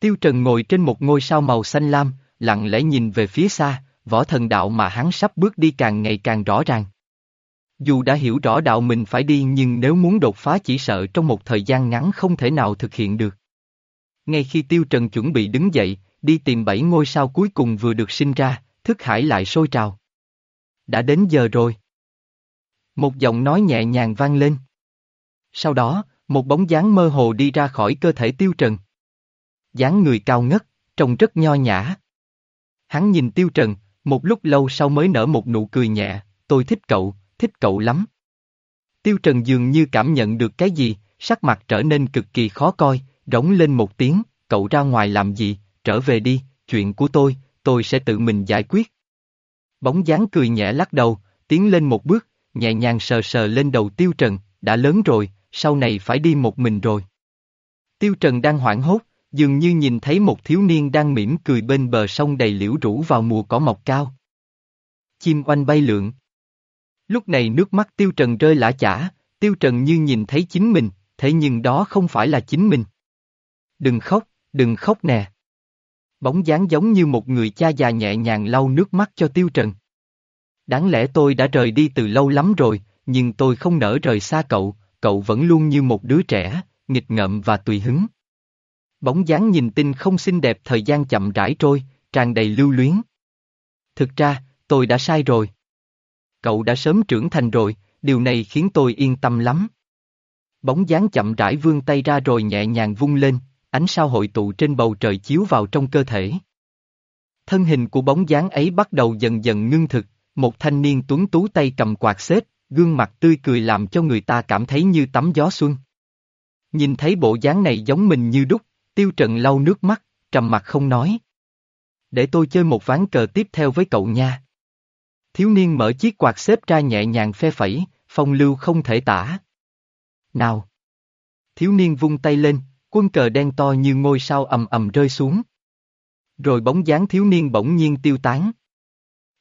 Speaker 1: Tiêu Trần ngồi trên một ngôi sao màu xanh lam, lặng lẽ nhìn về phía xa, võ thần đạo mà hắn sắp bước đi càng ngày càng rõ ràng. Dù đã hiểu rõ đạo mình phải đi nhưng nếu muốn đột phá chỉ sợ trong một thời gian ngắn không thể nào thực hiện được. Ngay khi Tiêu Trần chuẩn bị đứng dậy, đi tìm bảy ngôi sao cuối cùng vừa được sinh ra, thức hải lại sôi trào. Đã đến giờ rồi. Một giọng nói nhẹ nhàng vang lên. Sau đó, một bóng dáng mơ hồ đi ra khỏi cơ thể Tiêu Trần. dáng người cao ngất, trông rất nho nhã. Hắn nhìn Tiêu Trần, một lúc lâu sau mới nở một nụ cười nhẹ, tôi thích cậu, thích cậu lắm. Tiêu Trần dường như cảm nhận được cái gì, sắc mặt trở nên cực kỳ khó coi, rống lên một tiếng, cậu ra ngoài làm gì, trở về đi, chuyện của tôi, tôi sẽ tự mình giải quyết. Bóng dáng cười nhẹ lắc đầu, tiến lên một bước, nhẹ nhàng sờ sờ lên đầu Tiêu Trần, đã lớn rồi, sau này phải đi một mình rồi. Tiêu Trần đang hoảng hốt, dường như nhìn thấy một thiếu niên đang mỉm cười bên bờ sông đầy liễu rũ vào mùa cỏ mọc cao. Chim oanh bay lượn. Lúc này nước mắt Tiêu Trần rơi lã chả, Tiêu Trần như nhìn thấy chính mình, thế nhưng đó không phải là chính mình. Đừng khóc, đừng khóc nè. Bóng dáng giống như một người cha già nhẹ nhàng lau nước mắt cho Tiêu Trần. Đáng lẽ tôi đã rời đi từ lâu lắm rồi, nhưng tôi không nỡ rời xa cậu, cậu vẫn luôn như một đứa trẻ, nghịch ngợm và tùy hứng. Bóng dáng nhìn tinh không xinh đẹp thời gian chậm rãi trôi, tràn đầy lưu luyến. Thực ra, tôi đã sai rồi. Cậu đã sớm trưởng thành rồi, điều này khiến tôi yên tâm lắm. Bóng dáng chậm rãi vươn tay ra rồi nhẹ nhàng vung lên, ánh sao hội tụ trên bầu trời chiếu vào trong cơ thể. Thân hình của bóng dáng ấy bắt đầu dần dần ngưng thực, một thanh niên tuấn tú tay cầm quạt xếp, gương mặt tươi cười làm cho người ta cảm thấy như tắm gió xuân. Nhìn thấy bộ dáng này giống mình như đúc, tiêu trần lau nước mắt, trầm mặt không nói. Để tôi chơi một ván cờ tiếp theo với cậu nha. Thiếu niên mở chiếc quạt xếp ra nhẹ nhàng phe phẩy, phong lưu không thể tả. Nào! Thiếu niên vung tay lên, quân cờ đen to như ngôi sao ầm ầm rơi xuống. Rồi bóng dáng thiếu niên bỗng nhiên tiêu tán.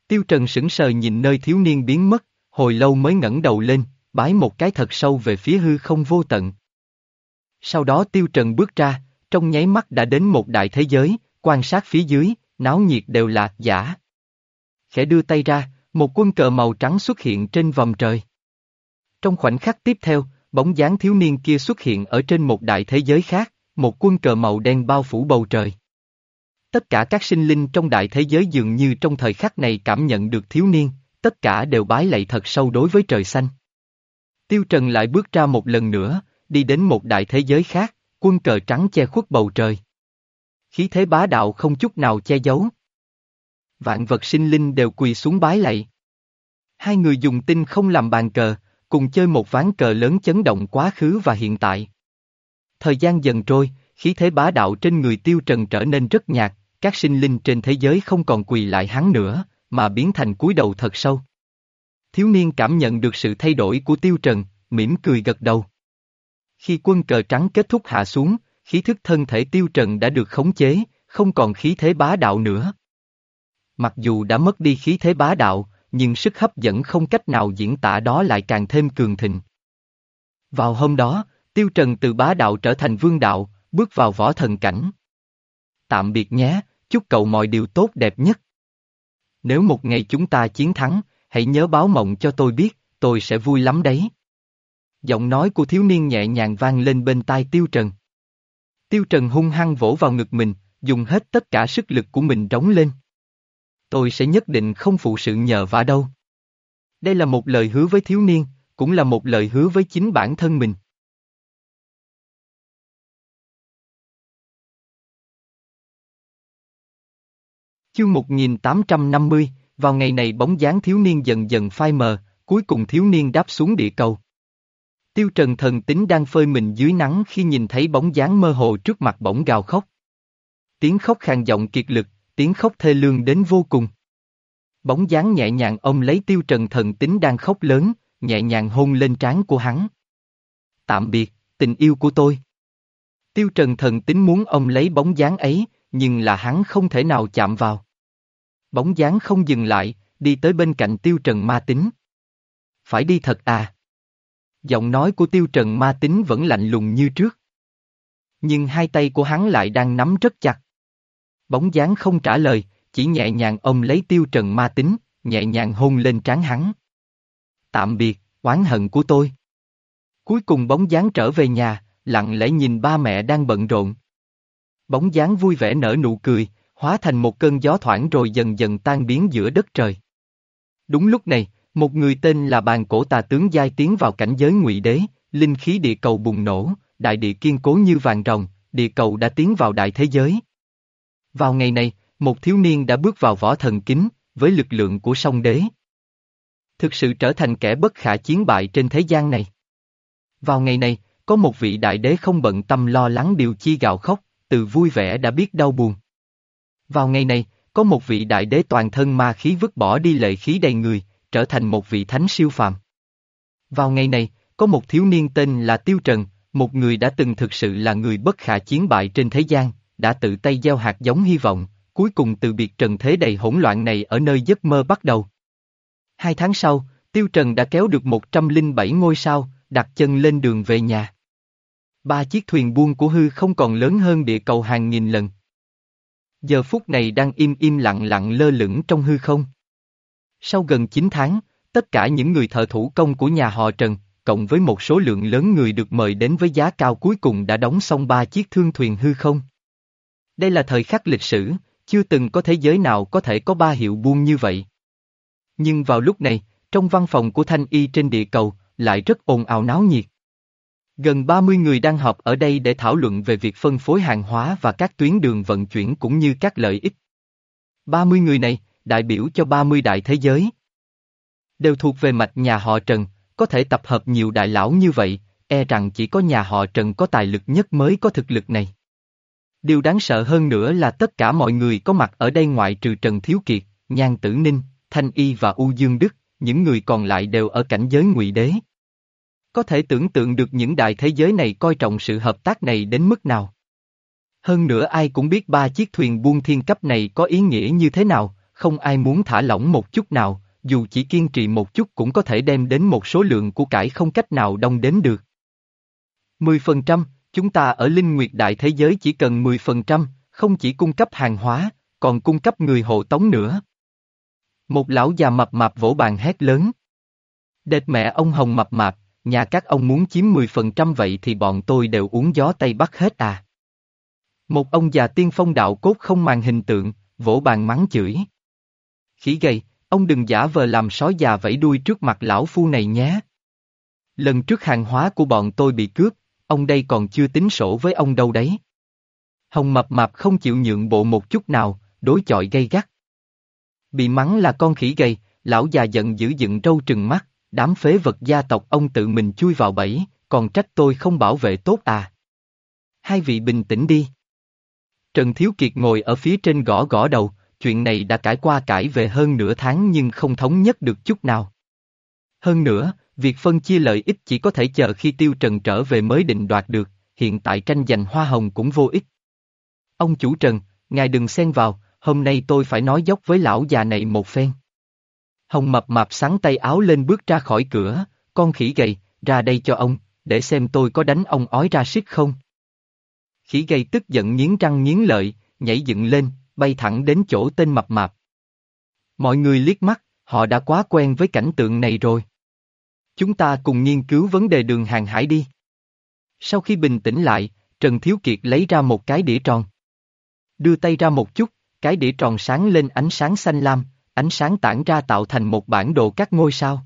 Speaker 1: Tiêu Trần sững sờ nhìn nơi thiếu niên biến mất, hồi lâu mới ngẩng đầu lên, bái một cái thật sâu về phía hư không vô tận. Sau đó Tiêu Trần bước ra, trong nháy mắt đã đến một đại thế giới, quan sát phía dưới, náo nhiệt đều là giả. Khẽ đưa tay ra, một quân cờ màu trắng xuất hiện trên vòng trời. Trong khoảnh khắc tiếp theo, bóng dáng thiếu niên kia xuất hiện ở trên một đại thế giới khác, một quân cờ màu đen bao phủ bầu trời. Tất cả các sinh linh trong đại thế giới dường như trong thời khắc này cảm nhận được thiếu niên, tất cả đều bái lạy thật sâu đối với trời xanh. Tiêu Trần lại bước ra một lần nữa, đi đến một đại thế giới khác, quân cờ trắng che khuất bầu trời. Khí thế bá đạo không chút nào che giấu. Vạn vật sinh linh đều quỳ xuống bái lạy. Hai người dùng tinh không làm bàn cờ, cùng chơi một ván cờ lớn chấn động quá khứ và hiện tại. Thời gian dần trôi, khí thế bá đạo trên người tiêu trần trở nên rất nhạt, các sinh linh trên thế giới không còn quỳ lại hắn nữa, mà biến thành cúi đầu thật sâu. Thiếu niên cảm nhận được sự thay đổi của tiêu trần, mỉm cười gật đầu. Khi quân cờ trắng kết thúc hạ xuống, khí thức thân thể tiêu trần đã được khống chế, không còn khí thế bá đạo nữa. Mặc dù đã mất đi khí thế bá đạo, nhưng sức hấp dẫn không cách nào diễn tả đó lại càng thêm cường thịnh. Vào hôm đó, Tiêu Trần từ bá đạo trở thành vương đạo, bước vào võ thần cảnh. Tạm biệt nhé, chúc cậu mọi điều tốt đẹp nhất. Nếu một ngày chúng ta chiến thắng, hãy nhớ báo mộng cho tôi biết, tôi sẽ vui lắm đấy. Giọng nói của thiếu niên nhẹ nhàng vang lên bên tai Tiêu Trần. Tiêu Trần hung hăng vỗ vào ngực mình, dùng hết tất cả sức lực của mình đóng lên. Tôi sẽ nhất định không phụ sự nhờ vả đâu. Đây là một lời hứa với thiếu niên, cũng là một lời hứa với chính bản thân mình. Chương 1850, vào ngày này bóng dáng thiếu niên dần dần phai mờ, cuối cùng thiếu niên đáp xuống địa cầu. Tiêu Trần thần tính đang phơi mình dưới nắng khi nhìn thấy bóng dáng mơ hồ trước mặt bỗng gào khóc. Tiếng khóc khàn giọng kiệt lực, tiếng khóc thê lương đến vô cùng. Bóng dáng nhẹ nhàng ông lấy Tiêu Trần thần tính đang khóc lớn, nhẹ nhàng hôn lên trán của hắn. Tạm biệt, tình yêu của tôi. Tiêu Trần thần tính muốn ông lấy bóng dáng ấy, nhưng là hắn không thể nào chạm vào. Bóng dáng không dừng lại, đi tới bên cạnh Tiêu Trần ma tính. Phải đi thật à? Giọng nói của Tiêu Trần ma tính vẫn lạnh lùng như trước. Nhưng hai tay của hắn lại đang nắm rất chặt. Bóng dáng không trả lời, chỉ nhẹ nhàng ôm lấy Tiêu Trần ma tính, nhẹ nhàng hôn lên trán hắn. Tạm biệt, oán hận của tôi. Cuối cùng bóng dáng trở về nhà, lặng lẽ nhìn ba mẹ đang bận rộn. Bóng dáng vui vẻ nở nụ cười, hóa thành một cơn gió thoảng rồi dần dần tan biến giữa đất trời. Đúng lúc này, một người tên là bàn cổ tà tướng giai tiến vào cảnh giới ngụy đế, linh khí địa cầu bùng nổ, đại địa kiên cố như vàng rồng, địa cầu đã tiến vào đại thế giới. Vào ngày này, một thiếu niên đã bước vào võ thần kính, với lực lượng của song đế. Thực sự trở thành kẻ bất khả chiến bại trên thế gian này. Vào ngày này, có một vị đại đế không bận tâm lo lắng điều chi gào khóc, từ vui vẻ đã biết đau buồn. Vào ngày này, có một vị đại đế toàn thân ma khí vứt bỏ đi lệ khí đầy người, trở thành một vị thánh siêu phàm. Vào ngày này, có một thiếu niên tên là Tiêu Trần, một người đã từng thực sự là người bất khả chiến bại trên thế gian, đã tự tay gieo hạt giống hy vọng, cuối cùng từ biệt trần thế đầy hỗn loạn này ở nơi giấc mơ bắt đầu. Hai tháng sau, Tiêu Trần đã kéo được 107 ngôi sao, đặt chân lên đường về nhà. Ba chiếc thuyền buôn của hư không còn lớn hơn địa cầu hàng nghìn lần. Giờ phút này đang im im lặng lặng lơ lửng trong hư không. Sau gần 9 tháng, tất cả những người thợ thủ công của nhà họ Trần, cộng với một số lượng lớn người được mời đến với giá cao cuối cùng đã đóng xong ba chiếc thương thuyền hư không. Đây là thời khắc lịch sử, chưa từng có thế giới nào có thể có ba hiệu buôn như vậy. Nhưng vào lúc này, trong văn phòng của Thanh Y trên địa cầu, lại rất ồn ào náo nhiệt. Gần 30 người đang họp ở đây để thảo luận về việc phân phối hàng hóa và các tuyến đường vận chuyển cũng như các lợi ích. 30 người này, đại biểu cho 30 đại thế giới. Đều thuộc về mạch nhà họ Trần, có thể tập hợp nhiều đại lão như vậy, e rằng chỉ có nhà họ Trần có tài lực nhất mới có thực lực này. Điều đáng sợ hơn nữa là tất cả mọi người có mặt ở đây ngoại trừ Trần Thiếu Kiệt, Nhan Tử Ninh, Thanh Y và U Dương Đức, những người còn lại đều ở cảnh giới ngụy đế. Có thể tưởng tượng được những đại thế giới này coi trọng sự hợp tác này đến mức nào. Hơn nữa ai cũng biết ba chiếc thuyền buôn thiên cấp này có ý nghĩa như thế nào, không ai muốn thả lỏng một chút nào, dù chỉ kiên trì một chút cũng có thể đem đến một số lượng của cải không cách nào đông đến được. 10%, chúng ta ở Linh Nguyệt Đại Thế Giới chỉ cần 10%, không chỉ cung cấp hàng hóa, còn cung cấp người hộ tống nữa. Một lão già mập mạp vỗ bàn hét lớn. Đệt mẹ ông Hồng mập mạp, nhà các ông muốn chiếm 10% vậy thì bọn tôi đều uống gió Tây Bắc hết à. Một ông già tiên phong đạo cốt không màn hình tượng, vỗ bàn mắng chửi. Khỉ gầy, ông đừng giả vờ làm sói già vẫy đuôi trước mặt lão phu này nhé. Lần trước hàng hóa của bọn tôi bị cướp, ông đây còn chưa tính sổ với ông đâu đấy. Hồng mập mạp không chịu nhượng bộ một chút nào, đối chọi gay gắt. Bị mắng là con khỉ gầy, lão già giận dữ dựng râu trừng mắt, đám phế vật gia tộc ông tự mình chui vào bẫy, còn trách tôi không bảo vệ tốt à. Hai vị bình tĩnh đi. Trần Thiếu Kiệt ngồi ở phía trên gõ gõ đầu, chuyện này đã cãi qua cãi về hơn nửa tháng nhưng không thống nhất được chút nào. Hơn nữa, việc phân chia lợi ích chỉ có thể chờ khi Tiêu Trần trở về mới định đoạt được, hiện tại tranh giành hoa hồng cũng vô ích. Ông chủ Trần, ngài đừng xen vào, hôm nay tôi phải nói dốc với lão già này một phen. Hồng mập mạp sáng tay áo lên bước ra khỏi cửa, con khỉ gầy, ra đây cho ông, để xem tôi có đánh ông ói ra xích không. Khỉ gầy tức giận nghiến răng nghiến lợi, nhảy dựng lên, bay thẳng đến chỗ tên mập mạp. Mọi người liếc mắt, họ đã quá quen với cảnh tượng này rồi. Chúng ta cùng nghiên cứu vấn đề đường hàng hải đi. Sau khi bình tĩnh lại, Trần Thiếu Kiệt lấy ra một cái đĩa tròn. Đưa tay ra một chút, cái đĩa tròn sáng lên ánh sáng xanh lam, ánh sáng tản ra tạo thành một bản đồ các ngôi sao.